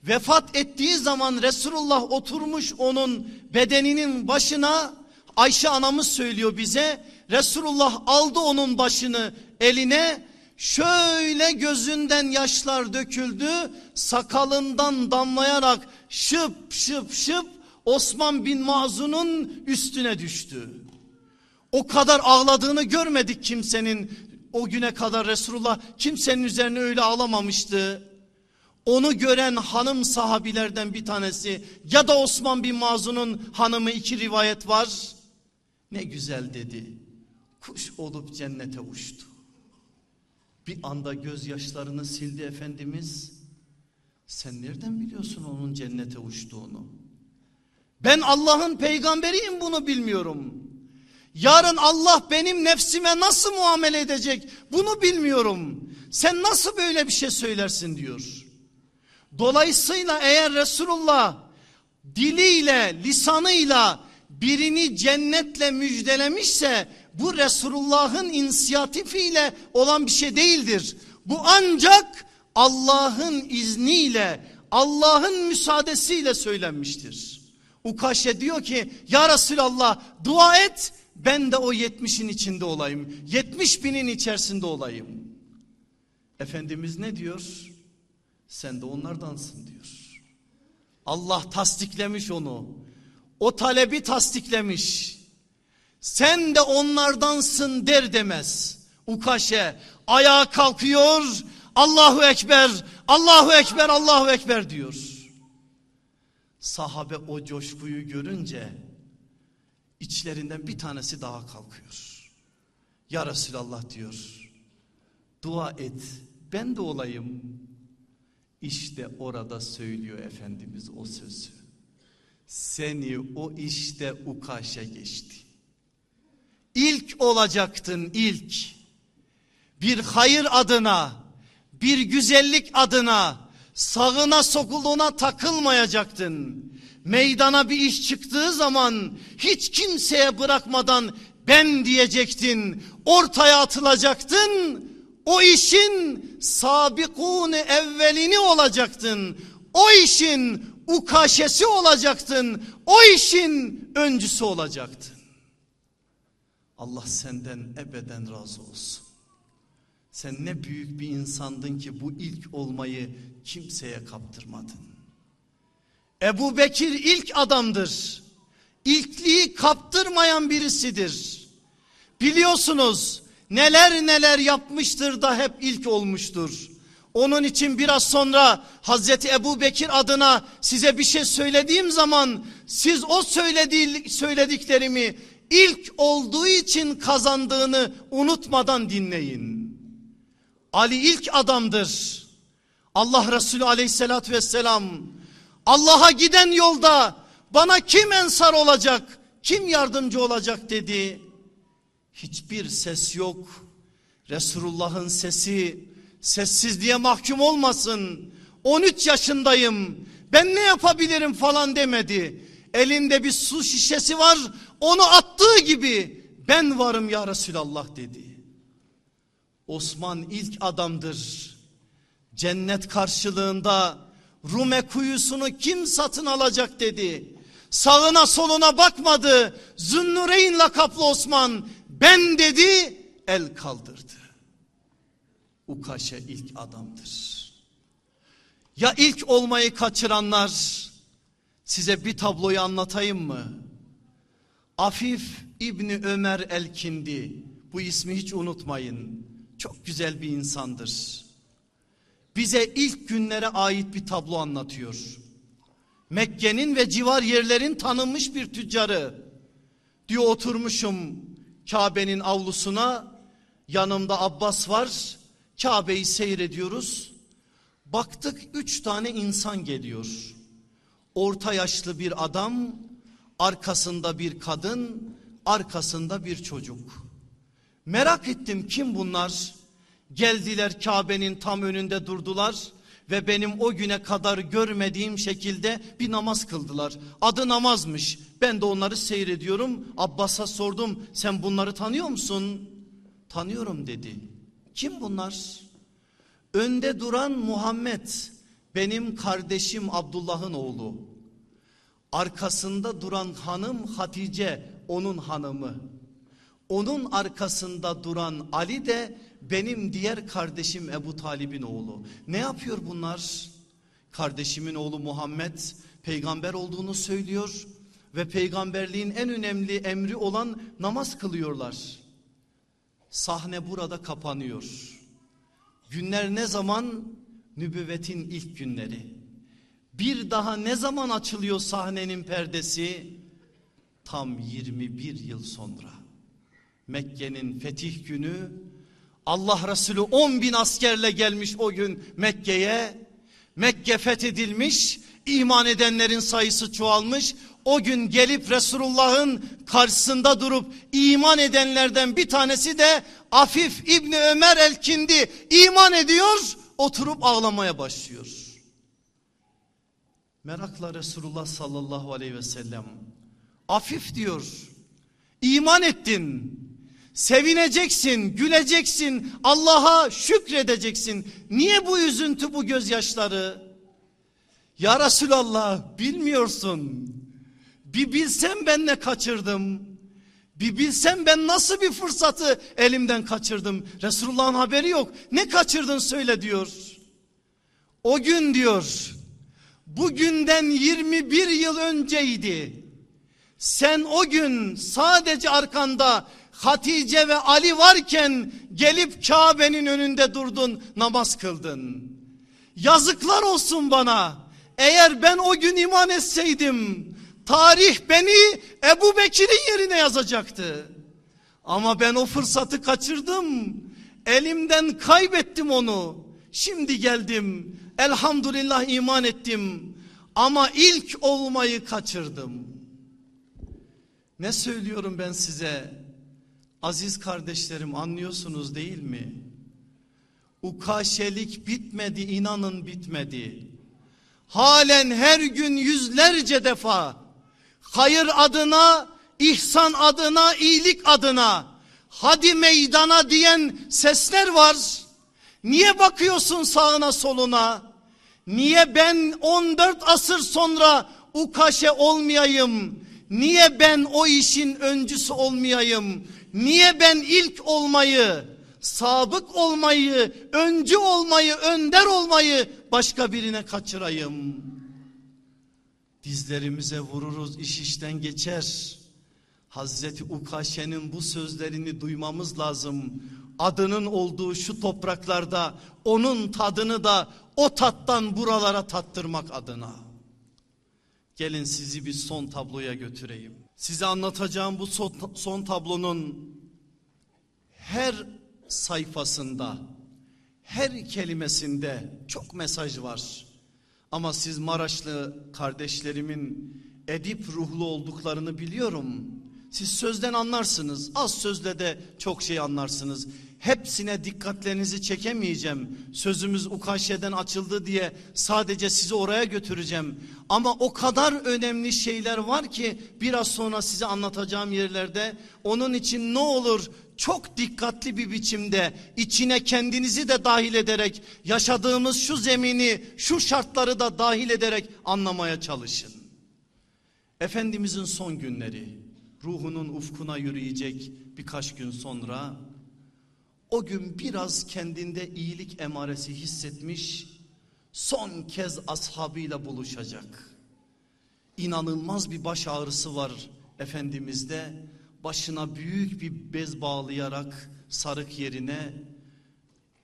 Vefat ettiği zaman Resulullah oturmuş onun bedeninin başına Ayşe anamız söylüyor bize. Resulullah aldı onun başını eline şöyle gözünden yaşlar döküldü sakalından damlayarak şıp şıp şıp Osman bin Mazun'un üstüne düştü. O kadar ağladığını görmedik kimsenin o güne kadar Resulullah kimsenin üzerine öyle ağlamamıştı. Onu gören hanım sahabilerden bir tanesi ya da Osman bin Mazun'un hanımı iki rivayet var. Ne güzel dedi. Kuş olup cennete uçtu. Bir anda gözyaşlarını sildi Efendimiz. Sen nereden biliyorsun onun cennete uçtuğunu? Ben Allah'ın peygamberiyim bunu bilmiyorum. Yarın Allah benim nefsime nasıl muamele edecek bunu bilmiyorum. Sen nasıl böyle bir şey söylersin diyor. Dolayısıyla eğer Resulullah diliyle, lisanıyla birini cennetle müjdelemişse bu Resulullah'ın inisiyatifiyle olan bir şey değildir. Bu ancak Allah'ın izniyle, Allah'ın müsaadesiyle söylenmiştir. Ukaşe diyor ki ya Resulallah dua et ben de o yetmişin içinde olayım. Yetmiş binin içerisinde olayım. Efendimiz ne diyor? Sen de onlardansın diyor. Allah tasdiklemiş onu. O talebi tasdiklemiş. Sen de onlardansın der demez. Ukaşe ayağa kalkıyor. Allahu Ekber, Allahu Ekber, Allahu Ekber diyor. Sahabe o coşkuyu görünce içlerinden bir tanesi daha kalkıyor. Ya Resulallah diyor. Dua et ben de olayım. İşte orada söylüyor Efendimiz o sözü. Seni o işte ukaşa geçti. İlk olacaktın ilk. Bir hayır adına, bir güzellik adına, sağına sokulduğuna takılmayacaktın. Meydana bir iş çıktığı zaman hiç kimseye bırakmadan ben diyecektin. Ortaya atılacaktın. O işin sabikun evvelini olacaktın. O işin ukaşesi olacaktın. O işin öncüsü olacaktın. Allah senden ebeden razı olsun. Sen ne büyük bir insandın ki bu ilk olmayı kimseye kaptırmadın. Ebu Bekir ilk adamdır. İlkliği kaptırmayan birisidir. Biliyorsunuz neler neler yapmıştır da hep ilk olmuştur. Onun için biraz sonra Hazreti Ebu Bekir adına size bir şey söylediğim zaman siz o söylediği, söylediklerimi ilk olduğu için kazandığını unutmadan dinleyin. Ali ilk adamdır. Allah Resulü aleyhissalatü vesselam Allah'a giden yolda bana kim ensar olacak, kim yardımcı olacak dedi. Hiçbir ses yok. Resulullah'ın sesi sessizliğe mahkum olmasın. 13 yaşındayım. Ben ne yapabilirim falan demedi. Elinde bir su şişesi var. Onu attığı gibi ben varım ya Resulallah dedi. Osman ilk adamdır. Cennet karşılığında Rume kuyusunu kim satın alacak dedi. Sağına soluna bakmadı. Zünnureyn lakaplı Osman ben dedi el kaldırdı. Ukaşe ilk adamdır. Ya ilk olmayı kaçıranlar size bir tabloyu anlatayım mı? Afif İbni Ömer Elkindi bu ismi hiç unutmayın. Çok güzel bir insandır. Bize ilk günlere ait bir tablo anlatıyor. Mekke'nin ve civar yerlerin tanınmış bir tüccarı. Diyor oturmuşum Kabe'nin avlusuna yanımda Abbas var. Kabe'yi seyrediyoruz. Baktık üç tane insan geliyor. Orta yaşlı bir adam, arkasında bir kadın, arkasında bir çocuk. Merak ettim kim bunlar? Geldiler Kabe'nin tam önünde durdular ve benim o güne kadar görmediğim şekilde bir namaz kıldılar. Adı namazmış. Ben de onları seyrediyorum. Abbas'a sordum sen bunları tanıyor musun? Tanıyorum dedi. Kim bunlar? Önde duran Muhammed. benim kardeşim Abdullah'ın oğlu. Arkasında duran hanım Hatice onun hanımı. Onun arkasında duran Ali de benim diğer kardeşim Ebu Talib'in oğlu. Ne yapıyor bunlar? Kardeşimin oğlu Muhammed peygamber olduğunu söylüyor ve peygamberliğin en önemli emri olan namaz kılıyorlar. Sahne burada kapanıyor. Günler ne zaman? Nübüvvetin ilk günleri. Bir daha ne zaman açılıyor sahnenin perdesi? Tam 21 yıl sonra. Mekke'nin fetih günü Allah Resulü 10 bin askerle gelmiş o gün Mekke'ye. Mekke fethedilmiş, iman edenlerin sayısı çoğalmış. O gün gelip Resulullah'ın karşısında durup iman edenlerden bir tanesi de Afif İbni Ömer Elkindi iman ediyor, oturup ağlamaya başlıyor. Merakla Resulullah sallallahu aleyhi ve sellem Afif diyor, iman ettin, sevineceksin, güleceksin, Allah'a şükredeceksin. Niye bu üzüntü, bu gözyaşları? Ya Resulallah bilmiyorsun. Bir bilsem ben ne kaçırdım. Bir bilsem ben nasıl bir fırsatı elimden kaçırdım. Resulullah'ın haberi yok. Ne kaçırdın söyle diyor. O gün diyor. Bugünden 21 yıl önceydi. Sen o gün sadece arkanda Hatice ve Ali varken gelip Kabe'nin önünde durdun namaz kıldın. Yazıklar olsun bana. Eğer ben o gün iman etseydim tarih beni Ebu Bekir'in yerine yazacaktı. Ama ben o fırsatı kaçırdım. Elimden kaybettim onu. Şimdi geldim. Elhamdülillah iman ettim. Ama ilk olmayı kaçırdım. Ne söylüyorum ben size? Aziz kardeşlerim anlıyorsunuz değil mi? Ukaşelik bitmedi inanın bitmedi. Halen her gün yüzlerce defa hayır adına, ihsan adına, iyilik adına hadi meydana diyen sesler var. Niye bakıyorsun sağına soluna? Niye ben 14 asır sonra ukaşe olmayayım? Niye ben o işin öncüsü olmayayım? Niye ben ilk olmayı, sabık olmayı, öncü olmayı, önder olmayı başka birine kaçırayım? Dizlerimize vururuz iş işten geçer. Hazreti Ukaşe'nin bu sözlerini duymamız lazım. Adının olduğu şu topraklarda onun tadını da o tattan buralara tattırmak adına. Gelin sizi bir son tabloya götüreyim. Size anlatacağım bu son, son tablonun her sayfasında, her kelimesinde çok mesaj var. Ama siz Maraşlı kardeşlerimin edip ruhlu olduklarını biliyorum. Siz sözden anlarsınız. Az sözle de çok şey anlarsınız. Hepsine dikkatlerinizi çekemeyeceğim. Sözümüz Ukaşe'den açıldı diye sadece sizi oraya götüreceğim. Ama o kadar önemli şeyler var ki biraz sonra size anlatacağım yerlerde. Onun için ne olur çok dikkatli bir biçimde içine kendinizi de dahil ederek yaşadığımız şu zemini, şu şartları da dahil ederek anlamaya çalışın. Efendimizin son günleri ruhunun ufkuna yürüyecek birkaç gün sonra o gün biraz kendinde iyilik emaresi hissetmiş son kez ashabıyla buluşacak. İnanılmaz bir baş ağrısı var Efendimiz'de başına büyük bir bez bağlayarak sarık yerine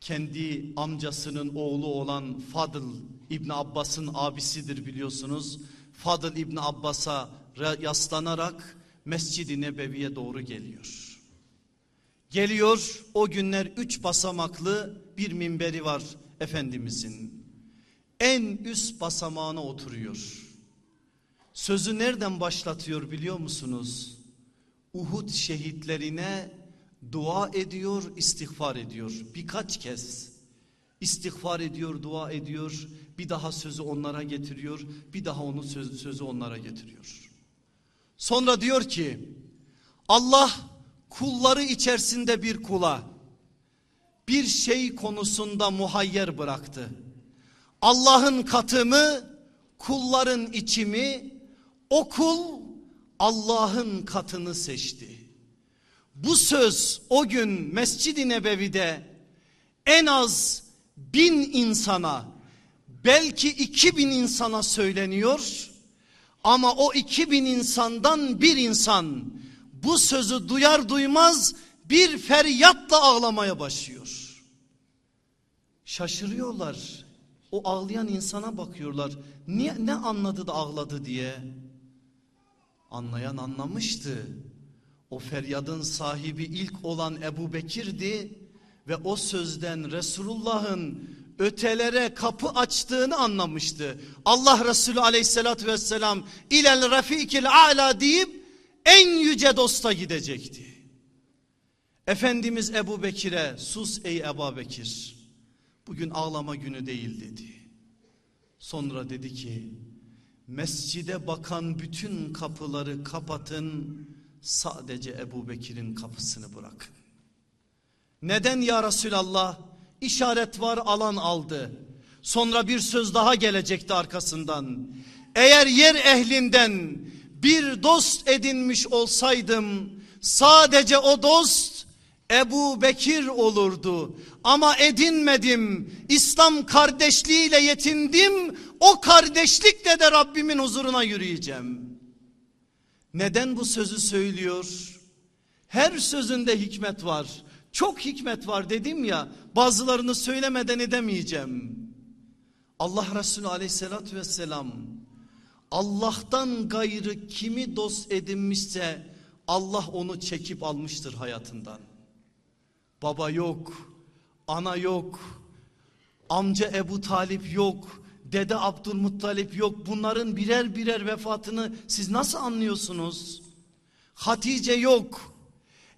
kendi amcasının oğlu olan Fadıl İbn Abbas'ın abisidir biliyorsunuz. Fadıl İbn Abbas'a yaslanarak Mescid-i Nebevi'ye doğru geliyor. Geliyor o günler üç basamaklı bir minberi var Efendimizin. En üst basamağına oturuyor. Sözü nereden başlatıyor biliyor musunuz? Uhud şehitlerine dua ediyor, istiğfar ediyor. Birkaç kez istiğfar ediyor, dua ediyor. Bir daha sözü onlara getiriyor. Bir daha onun sözü, sözü onlara getiriyor. Sonra diyor ki Allah kulları içerisinde bir kula bir şey konusunda muhayyer bıraktı. Allah'ın katı mı? Kulların içi mi? O kul Allah'ın katını seçti. Bu söz o gün Mescid-i Nebevi'de en az bin insana belki iki bin insana söyleniyor. Ama o iki bin insandan bir insan bu sözü duyar duymaz bir feryatla ağlamaya başlıyor. Şaşırıyorlar. O ağlayan insana bakıyorlar. Niye, ne anladı da ağladı diye. Anlayan anlamıştı. O feryadın sahibi ilk olan Ebu Bekir'di. Ve o sözden Resulullah'ın ötelere kapı açtığını anlamıştı. Allah Resulü aleyhissalatü vesselam ilel rafikil a'la deyip en yüce dosta gidecekti. Efendimiz Ebu Bekir'e sus ey Ebu Bekir bugün ağlama günü değil dedi. Sonra dedi ki mescide bakan bütün kapıları kapatın sadece Ebu Bekir'in kapısını bırakın. Neden ya Resulallah? İşaret var alan aldı. Sonra bir söz daha gelecekti arkasından. Eğer yer ehlinden bir dost edinmiş olsaydım sadece o dost Ebu Bekir olurdu. Ama edinmedim. İslam kardeşliğiyle yetindim. O kardeşlikle de Rabbimin huzuruna yürüyeceğim. Neden bu sözü söylüyor? Her sözünde hikmet var. Çok hikmet var dedim ya bazılarını söylemeden edemeyeceğim. Allah Resulü aleyhissalatü vesselam Allah'tan gayrı kimi dost edinmişse Allah onu çekip almıştır hayatından. Baba yok, ana yok, amca Ebu Talip yok, dede Abdülmuttalip yok. Bunların birer birer vefatını siz nasıl anlıyorsunuz? Hatice yok.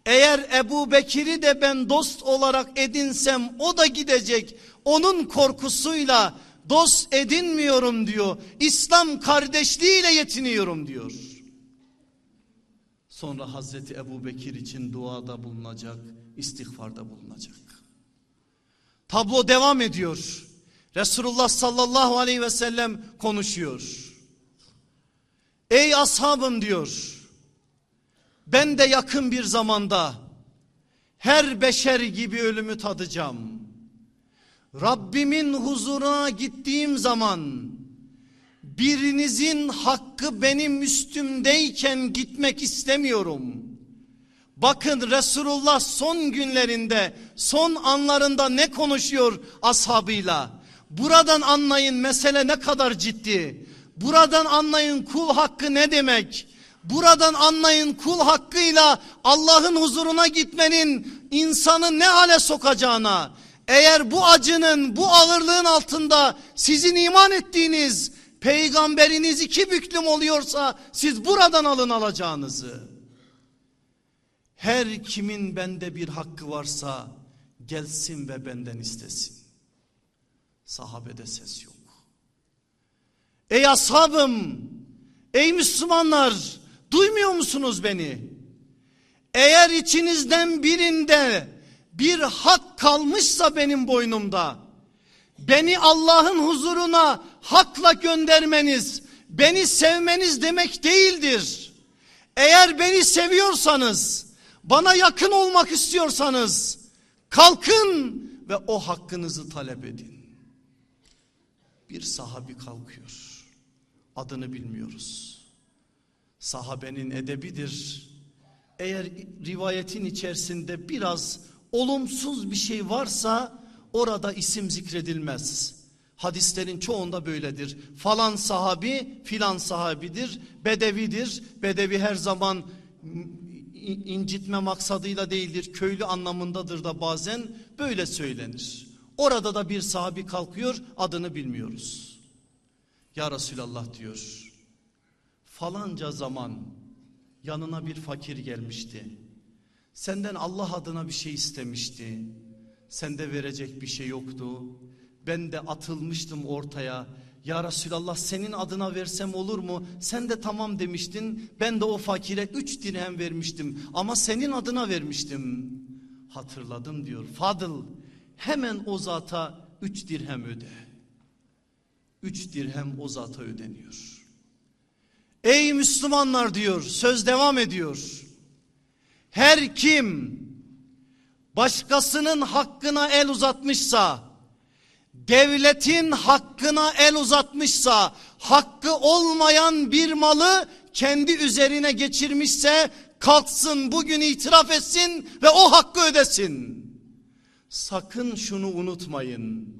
Eğer Ebu Bekir'i de ben dost olarak edinsem o da gidecek. Onun korkusuyla dost edinmiyorum diyor. İslam kardeşliğiyle yetiniyorum diyor. Sonra Hazreti Ebu Bekir için duada bulunacak, istiğfarda bulunacak. Tablo devam ediyor. Resulullah sallallahu aleyhi ve sellem konuşuyor. Ey ashabım diyor. Ben de yakın bir zamanda her beşer gibi ölümü tadacağım. Rabbimin huzuruna gittiğim zaman birinizin hakkı benim üstümdeyken gitmek istemiyorum. Bakın Resulullah son günlerinde son anlarında ne konuşuyor ashabıyla. Buradan anlayın mesele ne kadar ciddi. Buradan anlayın kul hakkı ne demek. Buradan anlayın kul hakkıyla Allah'ın huzuruna gitmenin insanı ne hale sokacağına. Eğer bu acının bu ağırlığın altında sizin iman ettiğiniz peygamberiniz iki büklüm oluyorsa siz buradan alın alacağınızı. Her kimin bende bir hakkı varsa gelsin ve benden istesin. Sahabede ses yok. Ey ashabım, ey Müslümanlar duymuyor musunuz beni? Eğer içinizden birinde bir hak kalmışsa benim boynumda, beni Allah'ın huzuruna hakla göndermeniz, beni sevmeniz demek değildir. Eğer beni seviyorsanız, bana yakın olmak istiyorsanız, kalkın ve o hakkınızı talep edin. Bir sahabi kalkıyor. Adını bilmiyoruz. Sahabenin edebidir. Eğer rivayetin içerisinde biraz olumsuz bir şey varsa orada isim zikredilmez. Hadislerin çoğunda böyledir. Falan sahabi filan sahabidir. Bedevidir. Bedevi her zaman incitme maksadıyla değildir. Köylü anlamındadır da bazen böyle söylenir. Orada da bir sahabi kalkıyor adını bilmiyoruz. Ya Resulallah diyor. Falanca zaman yanına bir fakir gelmişti. Senden Allah adına bir şey istemişti. Sende verecek bir şey yoktu. Ben de atılmıştım ortaya. Ya Resulallah senin adına versem olur mu? Sen de tamam demiştin. Ben de o fakire üç dirhem vermiştim. Ama senin adına vermiştim. Hatırladım diyor. Fadıl hemen o zata üç dirhem öde. üç dirhem o zata ödeniyor. Ey Müslümanlar diyor söz devam ediyor. Her kim başkasının hakkına el uzatmışsa, devletin hakkına el uzatmışsa, hakkı olmayan bir malı kendi üzerine geçirmişse kalksın bugün itiraf etsin ve o hakkı ödesin. Sakın şunu unutmayın.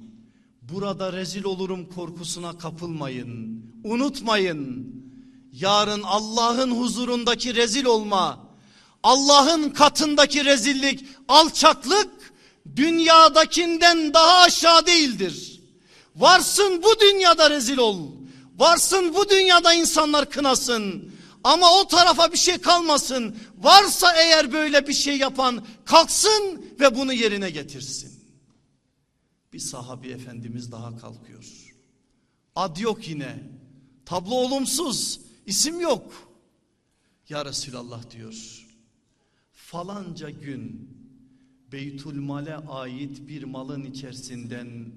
Burada rezil olurum korkusuna kapılmayın. Unutmayın. Yarın Allah'ın huzurundaki rezil olma, Allah'ın katındaki rezillik, alçaklık dünyadakinden daha aşağı değildir. Varsın bu dünyada rezil ol. Varsın bu dünyada insanlar kınasın. Ama o tarafa bir şey kalmasın. Varsa eğer böyle bir şey yapan kalksın ve bunu yerine getirsin. Bir sahabi efendimiz daha kalkıyor. Ad yok yine. Tablo olumsuz. İsim yok. Ya Resulallah diyor. Falanca gün Beytülmal'e ait bir malın içerisinden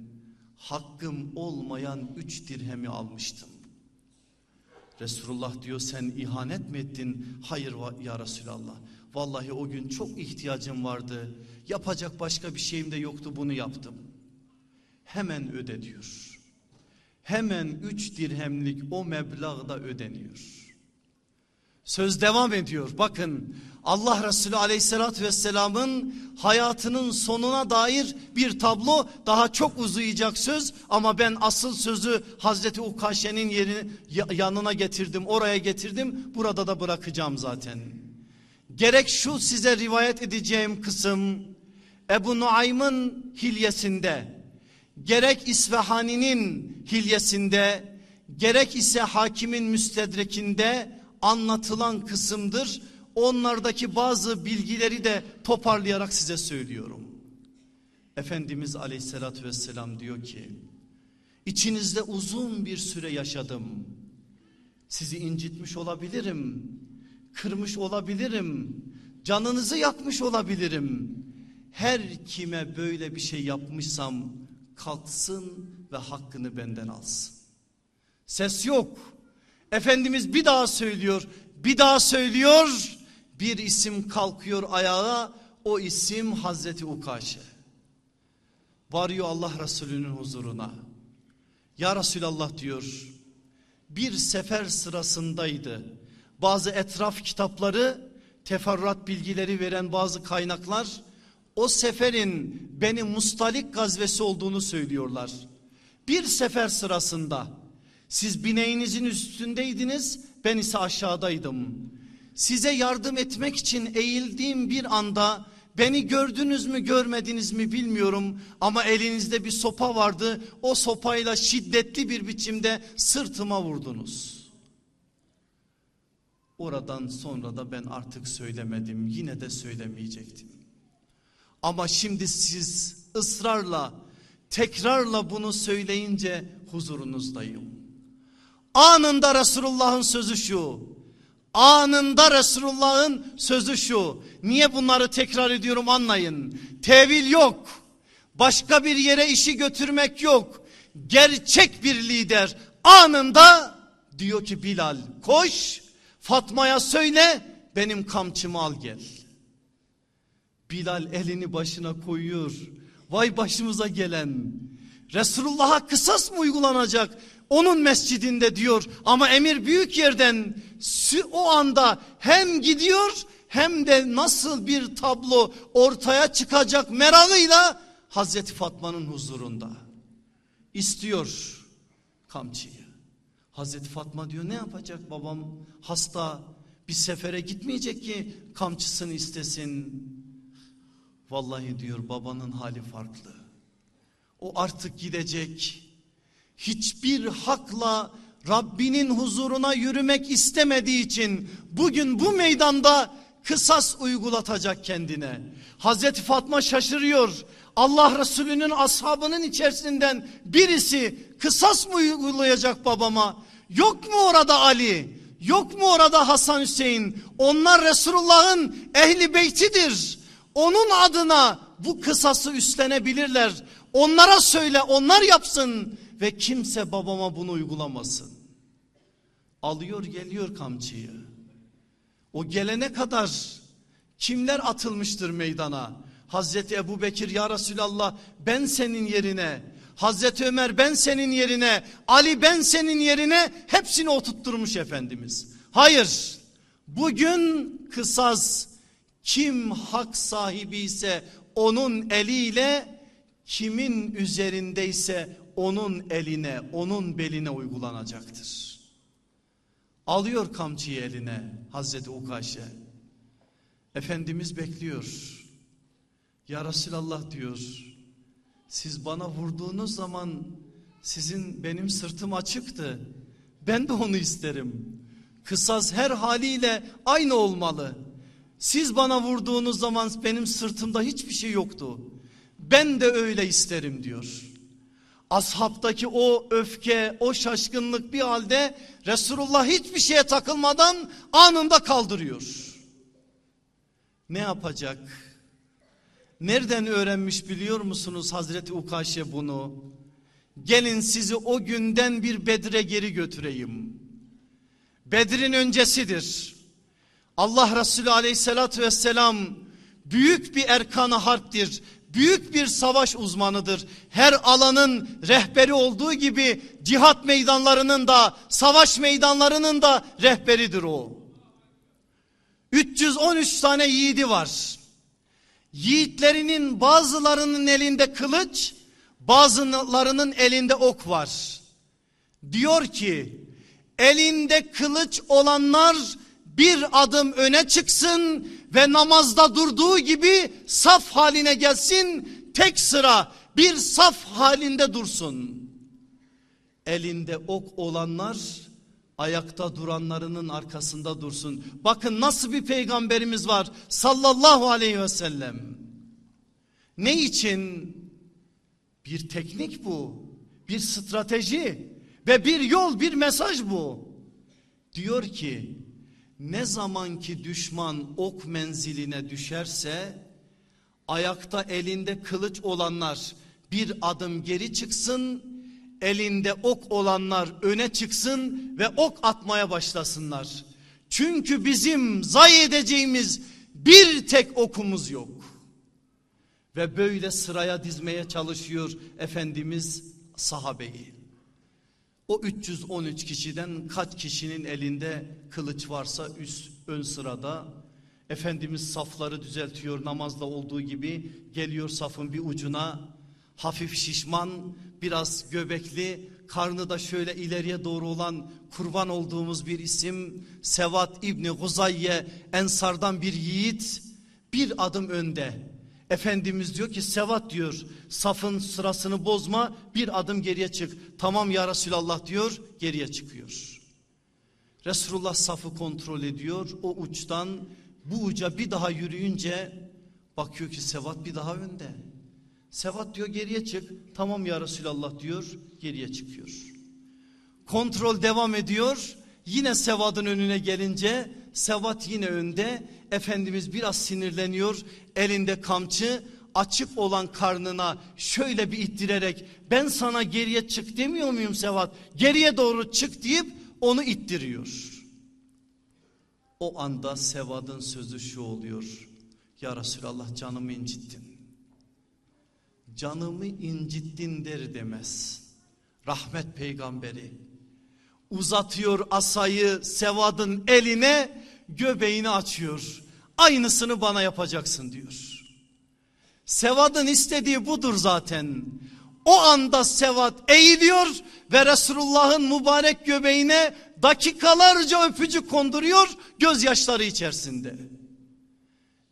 hakkım olmayan üç dirhemi almıştım. Resulullah diyor sen ihanet mi ettin? Hayır ya Resulallah. Vallahi o gün çok ihtiyacım vardı. Yapacak başka bir şeyim de yoktu bunu yaptım. Hemen öde diyor. Hemen üç dirhemlik o meblağda ödeniyor. Söz devam ediyor. Bakın Allah Resulü aleyhissalatü vesselamın hayatının sonuna dair bir tablo daha çok uzayacak söz ama ben asıl sözü Hazreti Ukaşe'nin yanına getirdim oraya getirdim burada da bırakacağım zaten. Gerek şu size rivayet edeceğim kısım Ebu Nuaym'ın hilyesinde gerek İsvehani'nin hilyesinde gerek ise hakimin müstedrekinde anlatılan kısımdır. Onlardaki bazı bilgileri de toparlayarak size söylüyorum. Efendimiz aleyhissalatü vesselam diyor ki içinizde uzun bir süre yaşadım. Sizi incitmiş olabilirim. Kırmış olabilirim. Canınızı yakmış olabilirim. Her kime böyle bir şey yapmışsam kalksın ve hakkını benden alsın. Ses yok. Efendimiz bir daha söylüyor. Bir daha söylüyor. Bir isim kalkıyor ayağa. O isim Hazreti Ukaşe. Varıyor Allah Resulü'nün huzuruna. Ya Resulallah diyor. Bir sefer sırasındaydı. Bazı etraf kitapları teferruat bilgileri veren bazı kaynaklar o seferin beni Mustalik gazvesi olduğunu söylüyorlar. Bir sefer sırasında siz bineğinizin üstündeydiniz ben ise aşağıdaydım. Size yardım etmek için eğildiğim bir anda beni gördünüz mü görmediniz mi bilmiyorum ama elinizde bir sopa vardı. O sopayla şiddetli bir biçimde sırtıma vurdunuz. Oradan sonra da ben artık söylemedim yine de söylemeyecektim. Ama şimdi siz ısrarla tekrarla bunu söyleyince huzurunuzdayım. Anında Resulullah'ın sözü şu. Anında Resulullah'ın sözü şu. Niye bunları tekrar ediyorum anlayın. Tevil yok. Başka bir yere işi götürmek yok. Gerçek bir lider anında diyor ki Bilal koş Fatma'ya söyle benim kamçımı al gel. Bilal elini başına koyuyor. Vay başımıza gelen. Resulullah'a kısas mı uygulanacak? Onun mescidinde diyor ama emir büyük yerden o anda hem gidiyor hem de nasıl bir tablo ortaya çıkacak merakıyla Hazreti Fatma'nın huzurunda. istiyor kamçıyı. Hazreti Fatma diyor ne yapacak babam hasta bir sefere gitmeyecek ki kamçısını istesin. Vallahi diyor babanın hali farklı. O artık gidecek. Hiçbir hakla Rabbinin huzuruna yürümek istemediği için bugün bu meydanda kısas uygulatacak kendine. Hazreti Fatma şaşırıyor. Allah Resulü'nün ashabının içerisinden birisi kısas mı uygulayacak babama? Yok mu orada Ali? Yok mu orada Hasan Hüseyin? Onlar Resulullah'ın ehli beytidir. Onun adına bu kısası üstlenebilirler. Onlara söyle onlar yapsın ve kimse babama bunu uygulamasın. Alıyor geliyor kamçıyı. O gelene kadar kimler atılmıştır meydana? Hazreti Ebu Bekir ya Resulallah ben senin yerine, Hazreti Ömer ben senin yerine, Ali ben senin yerine hepsini oturtturmuş Efendimiz. Hayır bugün kısas kim hak sahibi ise onun eliyle kimin üzerindeyse onun eline onun beline uygulanacaktır. Alıyor kamçıyı eline Hazreti Ukaşe. Efendimiz bekliyor. Ya Resulallah diyor. Siz bana vurduğunuz zaman sizin benim sırtım açıktı. Ben de onu isterim. Kısas her haliyle aynı olmalı. Siz bana vurduğunuz zaman benim sırtımda hiçbir şey yoktu. Ben de öyle isterim diyor. Ashabtaki o öfke, o şaşkınlık bir halde Resulullah hiçbir şeye takılmadan anında kaldırıyor. Ne yapacak? Nereden öğrenmiş biliyor musunuz Hazreti Ukaşe bunu? Gelin sizi o günden bir Bedir'e geri götüreyim. Bedir'in öncesidir. Allah Resulü aleyhissalatü vesselam büyük bir erkanı harptir. Büyük bir savaş uzmanıdır. Her alanın rehberi olduğu gibi cihat meydanlarının da savaş meydanlarının da rehberidir o. 313 tane yiğidi var. Yiğitlerinin bazılarının elinde kılıç, bazılarının elinde ok var. Diyor ki elinde kılıç olanlar bir adım öne çıksın ve namazda durduğu gibi saf haline gelsin. Tek sıra bir saf halinde dursun. Elinde ok olanlar ayakta duranlarının arkasında dursun. Bakın nasıl bir peygamberimiz var sallallahu aleyhi ve sellem. Ne için? Bir teknik bu. Bir strateji ve bir yol bir mesaj bu. Diyor ki ne zaman ki düşman ok menziline düşerse ayakta elinde kılıç olanlar bir adım geri çıksın elinde ok olanlar öne çıksın ve ok atmaya başlasınlar. Çünkü bizim zayi edeceğimiz bir tek okumuz yok. Ve böyle sıraya dizmeye çalışıyor Efendimiz sahabeyi. O 313 kişiden kaç kişinin elinde kılıç varsa üst ön sırada Efendimiz safları düzeltiyor namazda olduğu gibi geliyor safın bir ucuna hafif şişman biraz göbekli karnı da şöyle ileriye doğru olan kurban olduğumuz bir isim Sevat İbni Guzayye Ensardan bir yiğit bir adım önde Efendimiz diyor ki Sevat diyor safın sırasını bozma bir adım geriye çık. Tamam ya Resulallah diyor geriye çıkıyor. Resulullah safı kontrol ediyor o uçtan bu uca bir daha yürüyünce bakıyor ki Sevat bir daha önde. Sevat diyor geriye çık. Tamam ya Resulallah diyor geriye çıkıyor. Kontrol devam ediyor. Yine Sevat'ın önüne gelince Sevat yine önde. Efendimiz biraz sinirleniyor. Elinde kamçı açık olan karnına şöyle bir ittirerek ben sana geriye çık demiyor muyum Sevat? Geriye doğru çık deyip onu ittiriyor. O anda Sevat'ın sözü şu oluyor. Ya Resulallah canımı incittin. Canımı incittin der demez. Rahmet peygamberi uzatıyor asayı Sevad'ın eline göbeğini açıyor. Aynısını bana yapacaksın diyor. Sevad'ın istediği budur zaten. O anda Sevad eğiliyor ve Resulullah'ın mübarek göbeğine dakikalarca öpücük konduruyor gözyaşları içerisinde.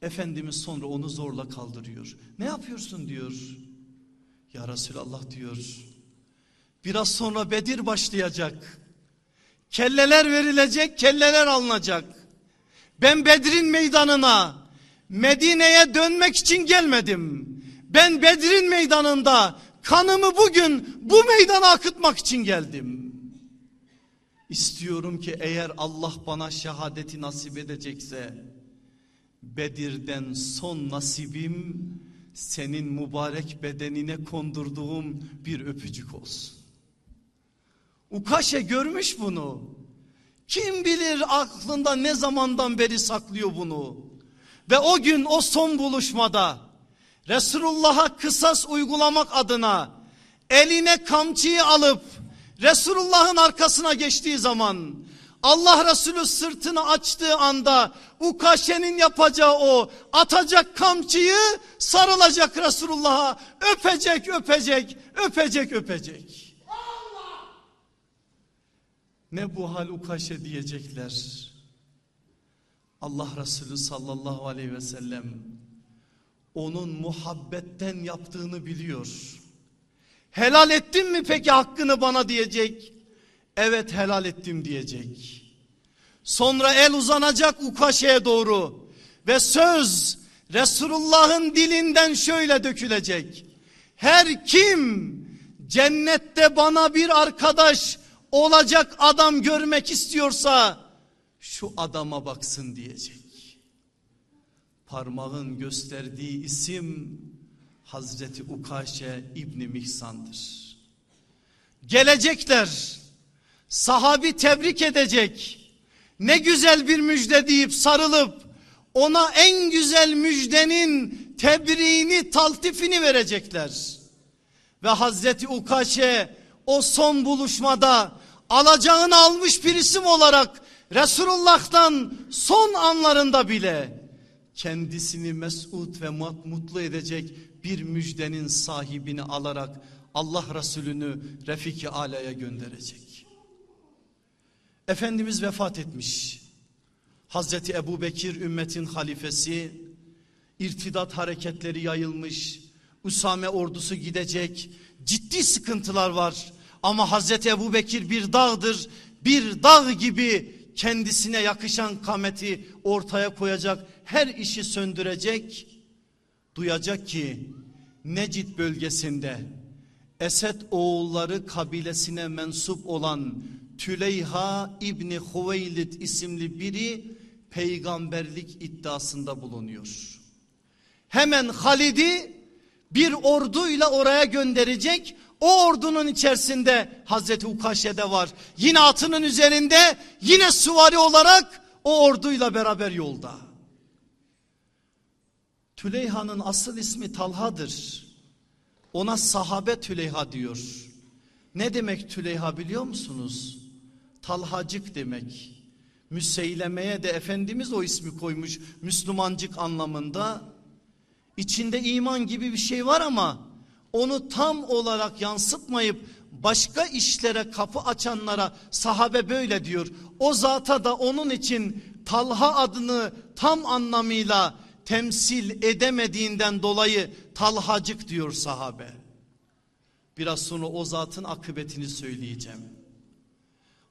Efendimiz sonra onu zorla kaldırıyor. Ne yapıyorsun diyor. Ya Resulallah diyor. Biraz sonra Bedir başlayacak. Kelleler verilecek, kelleler alınacak. Ben Bedir'in meydanına, Medine'ye dönmek için gelmedim. Ben Bedir'in meydanında kanımı bugün bu meydana akıtmak için geldim. İstiyorum ki eğer Allah bana şehadeti nasip edecekse Bedir'den son nasibim senin mübarek bedenine kondurduğum bir öpücük olsun. Ukaşe görmüş bunu. Kim bilir aklında ne zamandan beri saklıyor bunu. Ve o gün o son buluşmada Resulullah'a kısas uygulamak adına eline kamçıyı alıp Resulullah'ın arkasına geçtiği zaman Allah Resulü sırtını açtığı anda Ukaşe'nin yapacağı o atacak kamçıyı sarılacak Resulullah'a öpecek öpecek öpecek öpecek. Ne bu hal Ukaşe diyecekler. Allah Resulü sallallahu aleyhi ve sellem onun muhabbetten yaptığını biliyor. Helal ettin mi peki hakkını bana diyecek. Evet helal ettim diyecek. Sonra el uzanacak Ukaşe'ye doğru ve söz Resulullah'ın dilinden şöyle dökülecek. Her kim cennette bana bir arkadaş olacak adam görmek istiyorsa şu adama baksın diyecek. Parmağın gösterdiği isim Hazreti Ukaşe İbni Mihsan'dır. Gelecekler sahabi tebrik edecek. Ne güzel bir müjde deyip sarılıp ona en güzel müjdenin tebriğini taltifini verecekler. Ve Hazreti Ukaşe o son buluşmada alacağını almış bir isim olarak Resulullah'tan son anlarında bile kendisini mesut ve mutlu edecek bir müjdenin sahibini alarak Allah Resulü'nü Refiki Ala'ya gönderecek. Efendimiz vefat etmiş. Hazreti Ebu Bekir ümmetin halifesi, irtidat hareketleri yayılmış, Usame ordusu gidecek, ciddi sıkıntılar var. Ama Hazreti Ebu Bekir bir dağdır, bir dağ gibi kendisine yakışan kameti ortaya koyacak, her işi söndürecek. Duyacak ki Necid bölgesinde Esed oğulları kabilesine mensup olan Tüleyha İbni Huveylid isimli biri peygamberlik iddiasında bulunuyor. Hemen Halid'i bir orduyla oraya gönderecek. O ordunun içerisinde Hazreti Ukaşe de var. Yine atının üzerinde yine süvari olarak o orduyla beraber yolda. Tüleyha'nın asıl ismi Talha'dır. Ona sahabe Tüleyha diyor. Ne demek Tüleyha biliyor musunuz? Talhacık demek. Müseylemeye de Efendimiz o ismi koymuş Müslümancık anlamında. İçinde iman gibi bir şey var ama onu tam olarak yansıtmayıp başka işlere kapı açanlara sahabe böyle diyor. O zata da onun için Talha adını tam anlamıyla temsil edemediğinden dolayı Talhacık diyor sahabe. Biraz sonra o zatın akıbetini söyleyeceğim.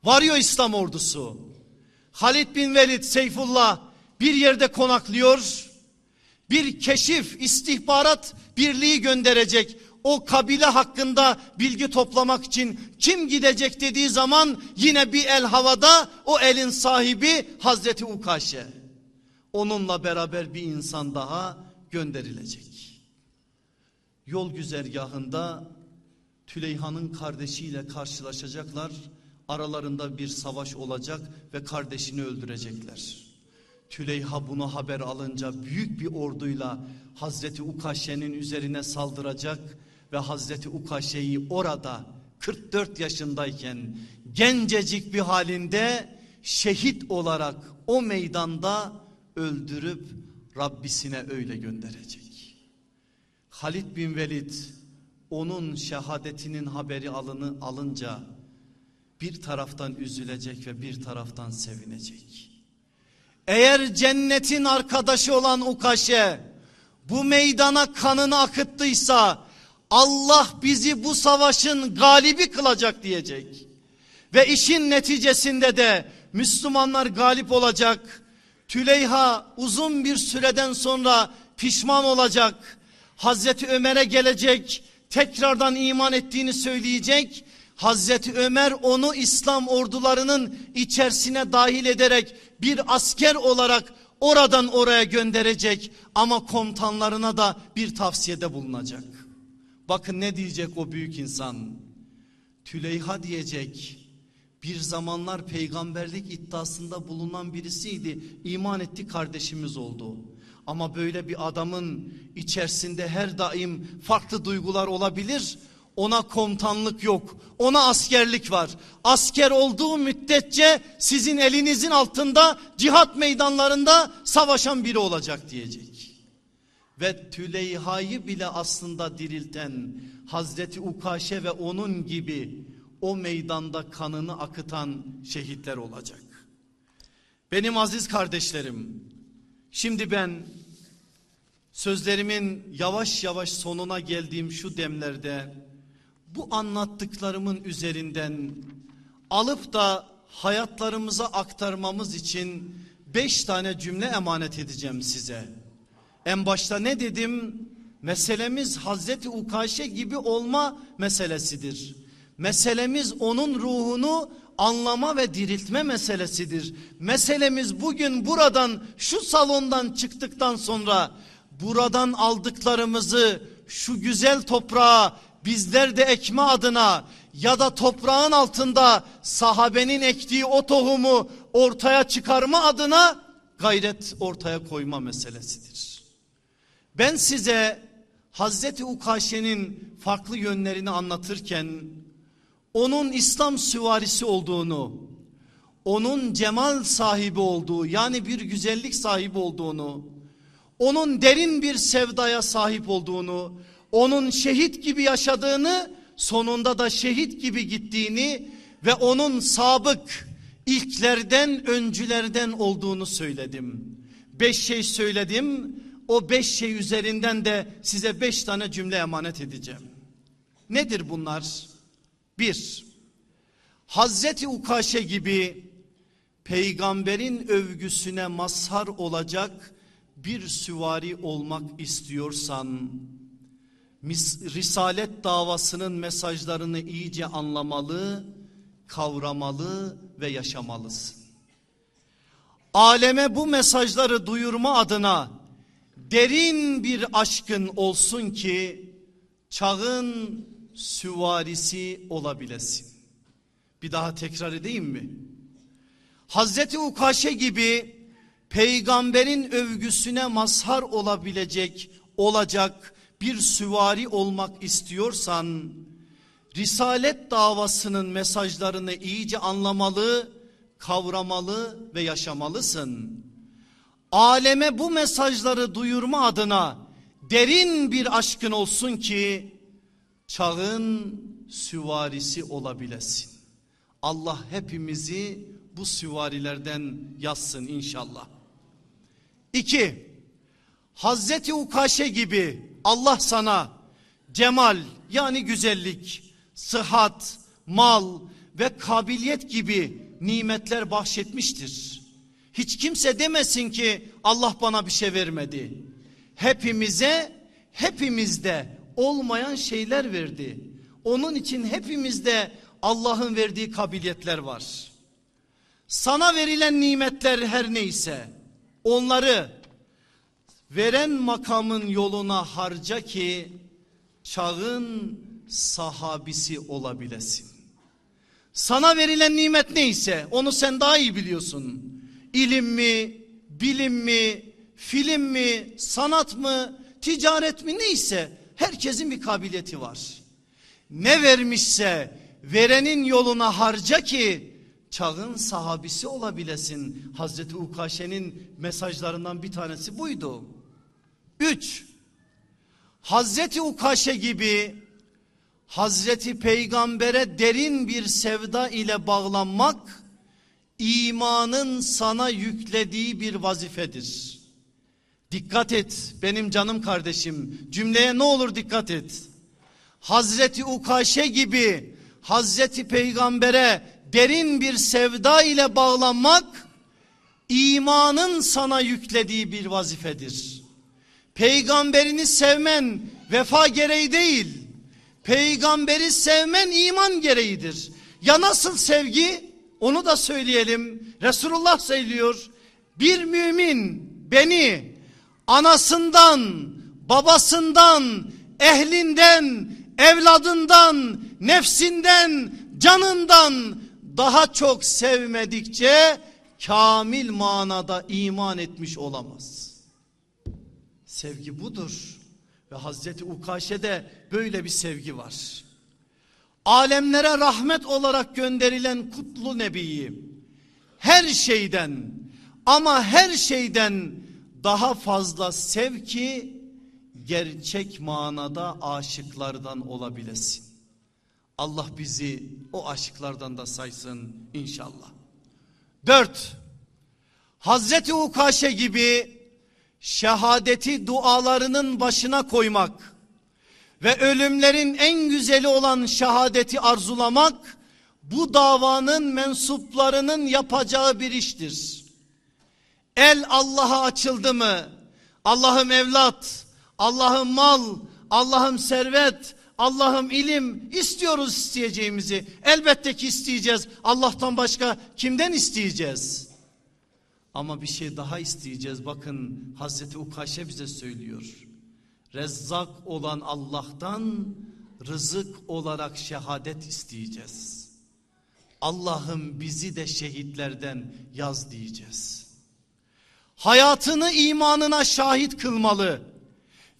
Varıyor İslam ordusu. Halid bin Velid Seyfullah bir yerde konaklıyor. Bir keşif istihbarat birliği gönderecek. O kabile hakkında bilgi toplamak için kim gidecek dediği zaman yine bir el havada o elin sahibi Hazreti Ukaşe. Onunla beraber bir insan daha gönderilecek. Yol güzergahında Tüleyha'nın kardeşiyle karşılaşacaklar. Aralarında bir savaş olacak ve kardeşini öldürecekler. Tüleyha bunu haber alınca büyük bir orduyla Hazreti Ukaşe'nin üzerine saldıracak ve Hazreti Ukaşe'yi orada 44 yaşındayken gencecik bir halinde şehit olarak o meydanda öldürüp Rabbisine öyle gönderecek. Halid bin Velid onun şehadetinin haberi alını alınca bir taraftan üzülecek ve bir taraftan sevinecek. Eğer cennetin arkadaşı olan Ukaşe bu meydana kanını akıttıysa Allah bizi bu savaşın galibi kılacak diyecek. Ve işin neticesinde de Müslümanlar galip olacak. Tüleyha uzun bir süreden sonra pişman olacak. Hazreti Ömer'e gelecek. Tekrardan iman ettiğini söyleyecek. Hazreti Ömer onu İslam ordularının içerisine dahil ederek bir asker olarak oradan oraya gönderecek ama komutanlarına da bir tavsiyede bulunacak. Bakın ne diyecek o büyük insan. Tüleyha diyecek bir zamanlar peygamberlik iddiasında bulunan birisiydi. İman etti kardeşimiz oldu. Ama böyle bir adamın içerisinde her daim farklı duygular olabilir. Ona komutanlık yok. Ona askerlik var. Asker olduğu müddetçe sizin elinizin altında cihat meydanlarında savaşan biri olacak diyecek. Ve Tüleyha'yı bile aslında dirilten Hazreti Ukaşe ve onun gibi o meydanda kanını akıtan şehitler olacak. Benim aziz kardeşlerim, şimdi ben sözlerimin yavaş yavaş sonuna geldiğim şu demlerde bu anlattıklarımın üzerinden alıp da hayatlarımıza aktarmamız için beş tane cümle emanet edeceğim size. En başta ne dedim? Meselemiz Hazreti Ukaşe gibi olma meselesidir. Meselemiz onun ruhunu anlama ve diriltme meselesidir. Meselemiz bugün buradan şu salondan çıktıktan sonra buradan aldıklarımızı şu güzel toprağa bizler de ekme adına ya da toprağın altında sahabenin ektiği o tohumu ortaya çıkarma adına gayret ortaya koyma meselesidir. Ben size Hazreti Ukaşe'nin farklı yönlerini anlatırken onun İslam süvarisi olduğunu, onun cemal sahibi olduğu yani bir güzellik sahibi olduğunu, onun derin bir sevdaya sahip olduğunu, onun şehit gibi yaşadığını, sonunda da şehit gibi gittiğini ve onun sabık ilklerden öncülerden olduğunu söyledim. Beş şey söyledim. O beş şey üzerinden de size beş tane cümle emanet edeceğim. Nedir bunlar? Bir, Hazreti Ukaşe gibi peygamberin övgüsüne mazhar olacak bir süvari olmak istiyorsan Risalet davasının mesajlarını iyice anlamalı, kavramalı ve yaşamalısın. Aleme bu mesajları duyurma adına derin bir aşkın olsun ki çağın süvarisi olabilesin. Bir daha tekrar edeyim mi? Hazreti Ukaşe gibi peygamberin övgüsüne mazhar olabilecek, olacak bir süvari olmak istiyorsan Risalet davasının mesajlarını iyice anlamalı, kavramalı ve yaşamalısın. Aleme bu mesajları duyurma adına derin bir aşkın olsun ki çağın süvarisi olabilesin. Allah hepimizi bu süvarilerden yazsın inşallah. İki, Hazreti Ukaşe gibi Allah sana cemal yani güzellik, sıhhat, mal ve kabiliyet gibi nimetler bahşetmiştir. Hiç kimse demesin ki Allah bana bir şey vermedi. Hepimize hepimizde olmayan şeyler verdi. Onun için hepimizde Allah'ın verdiği kabiliyetler var. Sana verilen nimetler her neyse onları veren makamın yoluna harca ki çağın sahabisi olabilesin. Sana verilen nimet neyse onu sen daha iyi biliyorsun. İlim mi, bilim mi, film mi, sanat mı, ticaret mi neyse herkesin bir kabiliyeti var. Ne vermişse verenin yoluna harca ki çağın sahabisi olabilesin. Hazreti Ukaşe'nin mesajlarından bir tanesi buydu. Üç, Hazreti Ukaşe gibi Hazreti Peygamber'e derin bir sevda ile bağlanmak imanın sana yüklediği bir vazifedir. Dikkat et benim canım kardeşim cümleye ne olur dikkat et. Hazreti Ukaşe gibi Hazreti Peygamber'e derin bir sevda ile bağlanmak imanın sana yüklediği bir vazifedir. Peygamberini sevmen vefa gereği değil. Peygamberi sevmen iman gereğidir. Ya nasıl sevgi? Onu da söyleyelim. Resulullah söylüyor. Bir mümin beni anasından, babasından, ehlinden, evladından, nefsinden, canından daha çok sevmedikçe kamil manada iman etmiş olamaz. Sevgi budur. Ve Hazreti Ukaşe'de böyle bir sevgi var. Alemlere rahmet olarak gönderilen kutlu nebiyi her şeyden ama her şeyden daha fazla sev ki gerçek manada aşıklardan olabilesin. Allah bizi o aşıklardan da saysın inşallah. Dört, Hazreti Ukaşe gibi şehadeti dualarının başına koymak ve ölümlerin en güzeli olan şehadeti arzulamak bu davanın mensuplarının yapacağı bir iştir. El Allah'a açıldı mı? Allah'ım evlat, Allah'ım mal, Allah'ım servet, Allah'ım ilim istiyoruz isteyeceğimizi. Elbette ki isteyeceğiz. Allah'tan başka kimden isteyeceğiz? Ama bir şey daha isteyeceğiz. Bakın Hazreti Ukaşe bize söylüyor. Rezzak olan Allah'tan rızık olarak şehadet isteyeceğiz. Allah'ım bizi de şehitlerden yaz diyeceğiz. Hayatını imanına şahit kılmalı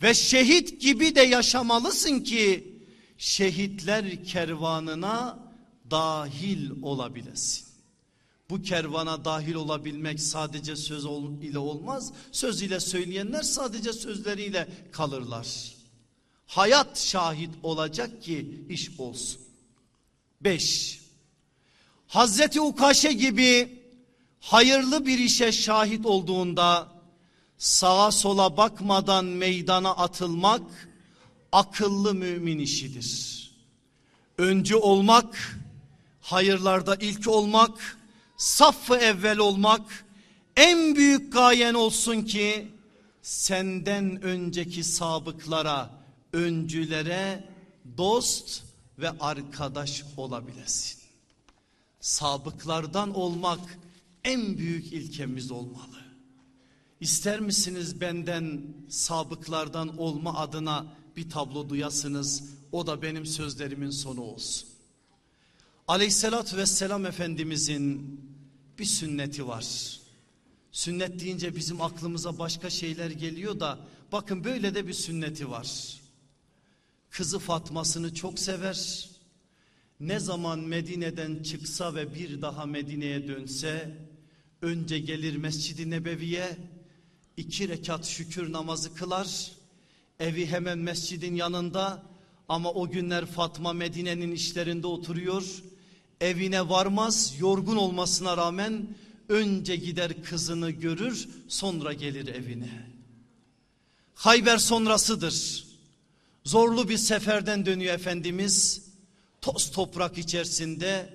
ve şehit gibi de yaşamalısın ki şehitler kervanına dahil olabilesin. Bu kervana dahil olabilmek sadece söz ile olmaz. Söz ile söyleyenler sadece sözleriyle kalırlar. Hayat şahit olacak ki iş olsun. Beş. Hazreti Ukaşe gibi hayırlı bir işe şahit olduğunda sağa sola bakmadan meydana atılmak akıllı mümin işidir. Öncü olmak, hayırlarda ilk olmak, saffı evvel olmak en büyük gayen olsun ki senden önceki sabıklara, öncülere dost ve arkadaş olabilesin. Sabıklardan olmak en büyük ilkemiz olmalı. İster misiniz benden sabıklardan olma adına bir tablo duyasınız? O da benim sözlerimin sonu olsun. Aleyhissalatü vesselam Efendimizin bir sünneti var. Sünnet deyince bizim aklımıza başka şeyler geliyor da bakın böyle de bir sünneti var. Kızı Fatmasını çok sever. Ne zaman Medine'den çıksa ve bir daha Medine'ye dönse önce gelir Mescid-i Nebevi'ye iki rekat şükür namazı kılar. Evi hemen mescidin yanında ama o günler Fatma Medine'nin işlerinde oturuyor. Evine varmaz yorgun olmasına rağmen önce gider kızını görür sonra gelir evine. Hayber sonrasıdır. Zorlu bir seferden dönüyor Efendimiz. Toz toprak içerisinde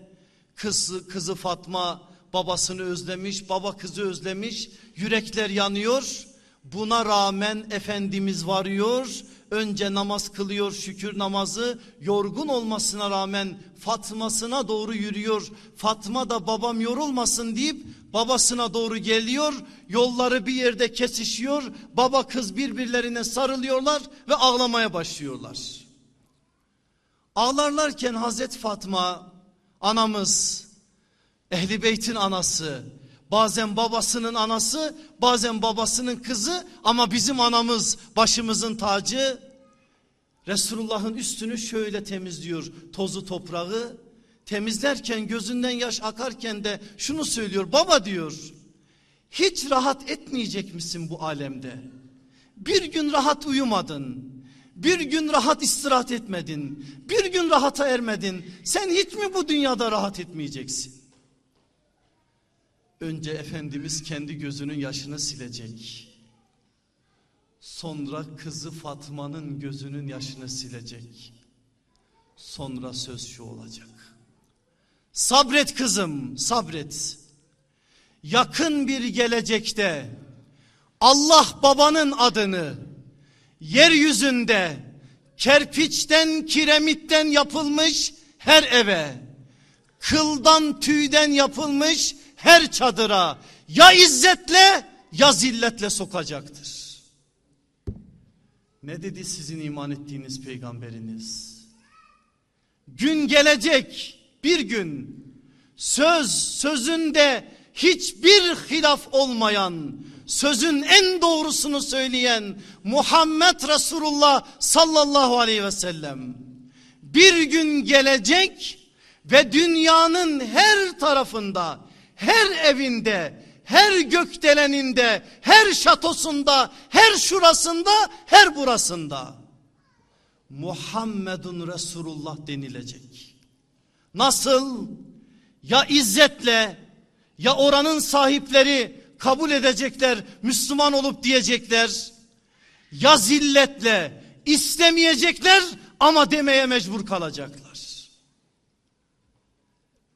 kızı, kızı Fatma babasını özlemiş, baba kızı özlemiş, yürekler yanıyor. Buna rağmen Efendimiz varıyor, önce namaz kılıyor şükür namazı, yorgun olmasına rağmen Fatma'sına doğru yürüyor. Fatma da babam yorulmasın deyip babasına doğru geliyor, yolları bir yerde kesişiyor, baba kız birbirlerine sarılıyorlar ve ağlamaya başlıyorlar. Ağlarlarken Hazreti Fatma anamız Ehli Beyt'in anası, bazen babasının anası, bazen babasının kızı ama bizim anamız başımızın tacı. Resulullah'ın üstünü şöyle temizliyor tozu toprağı. Temizlerken gözünden yaş akarken de şunu söylüyor baba diyor. Hiç rahat etmeyecek misin bu alemde? Bir gün rahat uyumadın. Bir gün rahat istirahat etmedin. Bir gün rahata ermedin. Sen hiç mi bu dünyada rahat etmeyeceksin? Önce Efendimiz kendi gözünün yaşını silecek. Sonra kızı Fatma'nın gözünün yaşını silecek. Sonra söz şu olacak. Sabret kızım sabret. Yakın bir gelecekte Allah babanın adını yeryüzünde kerpiçten kiremitten yapılmış her eve kıldan tüyden yapılmış her çadıra ya izzetle ya zilletle sokacaktır. Ne dedi sizin iman ettiğiniz peygamberiniz? Gün gelecek bir gün söz sözünde hiçbir hilaf olmayan sözün en doğrusunu söyleyen Muhammed Resulullah sallallahu aleyhi ve sellem bir gün gelecek ve dünyanın her tarafında her evinde her gökdeleninde her şatosunda her şurasında her burasında Muhammedun Resulullah denilecek. Nasıl? Ya izzetle ya oranın sahipleri kabul edecekler, Müslüman olup diyecekler. Ya zilletle istemeyecekler ama demeye mecbur kalacaklar.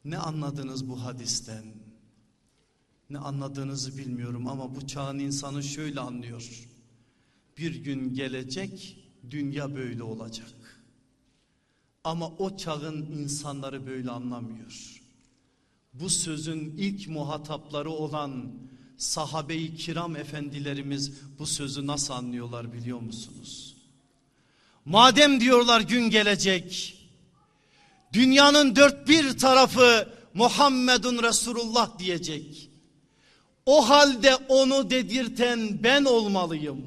Ne anladınız bu hadisten? Ne anladığınızı bilmiyorum ama bu çağın insanı şöyle anlıyor. Bir gün gelecek dünya böyle olacak. Ama o çağın insanları böyle anlamıyor. Bu sözün ilk muhatapları olan sahabe-i kiram efendilerimiz bu sözü nasıl anlıyorlar biliyor musunuz? Madem diyorlar gün gelecek, dünyanın dört bir tarafı Muhammedun Resulullah diyecek. O halde onu dedirten ben olmalıyım.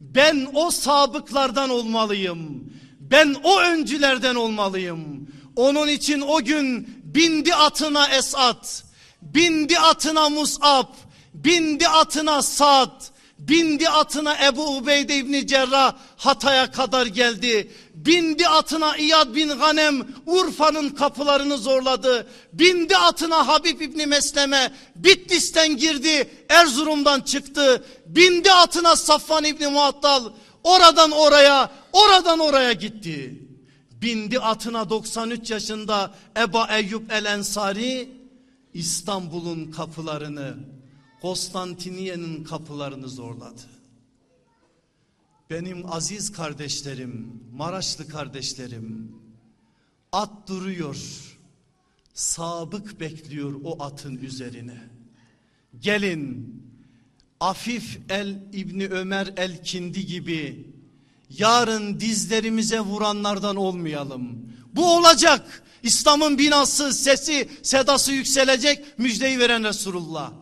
Ben o sabıklardan olmalıyım. Ben o öncülerden olmalıyım. Onun için o gün bindi atına Esat, bindi atına Mus'ab, bindi atına Sad, bindi atına Ebu Ubeyde İbni Cerrah Hatay'a kadar geldi. Bindi atına İyad bin Ganem Urfa'nın kapılarını zorladı. Bindi atına Habib İbni Mesleme Bitlis'ten girdi Erzurum'dan çıktı. Bindi atına Safvan İbni Muattal oradan oraya oradan oraya gitti. Bindi atına 93 yaşında Eba Eyyub El Ensari İstanbul'un kapılarını Konstantiniye'nin kapılarını zorladı. Benim aziz kardeşlerim, Maraşlı kardeşlerim, at duruyor, sabık bekliyor o atın üzerine. Gelin, Afif el İbni Ömer el Kindi gibi yarın dizlerimize vuranlardan olmayalım. Bu olacak. İslam'ın binası, sesi, sedası yükselecek müjdeyi veren Resulullah.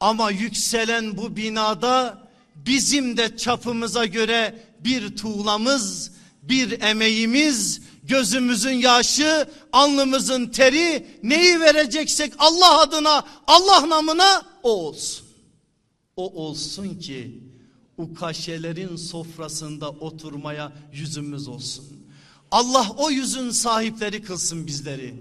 Ama yükselen bu binada bizim de çapımıza göre bir tuğlamız, bir emeğimiz, gözümüzün yaşı, alnımızın teri neyi vereceksek Allah adına, Allah namına o olsun. O olsun ki ukaşelerin sofrasında oturmaya yüzümüz olsun. Allah o yüzün sahipleri kılsın bizleri.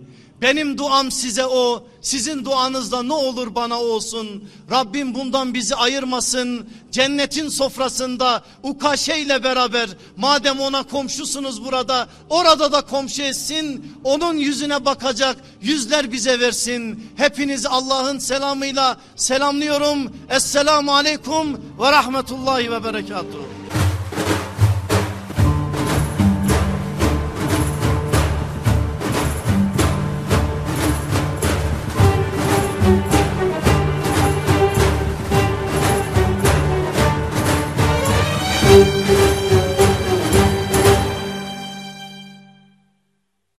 Benim duam size o, sizin duanızda ne olur bana olsun. Rabbim bundan bizi ayırmasın. Cennetin sofrasında Ukaşe ile beraber madem ona komşusunuz burada, orada da komşu etsin. Onun yüzüne bakacak yüzler bize versin. Hepinizi Allah'ın selamıyla selamlıyorum. Esselamu aleyküm ve rahmetullahi ve berekatuhu.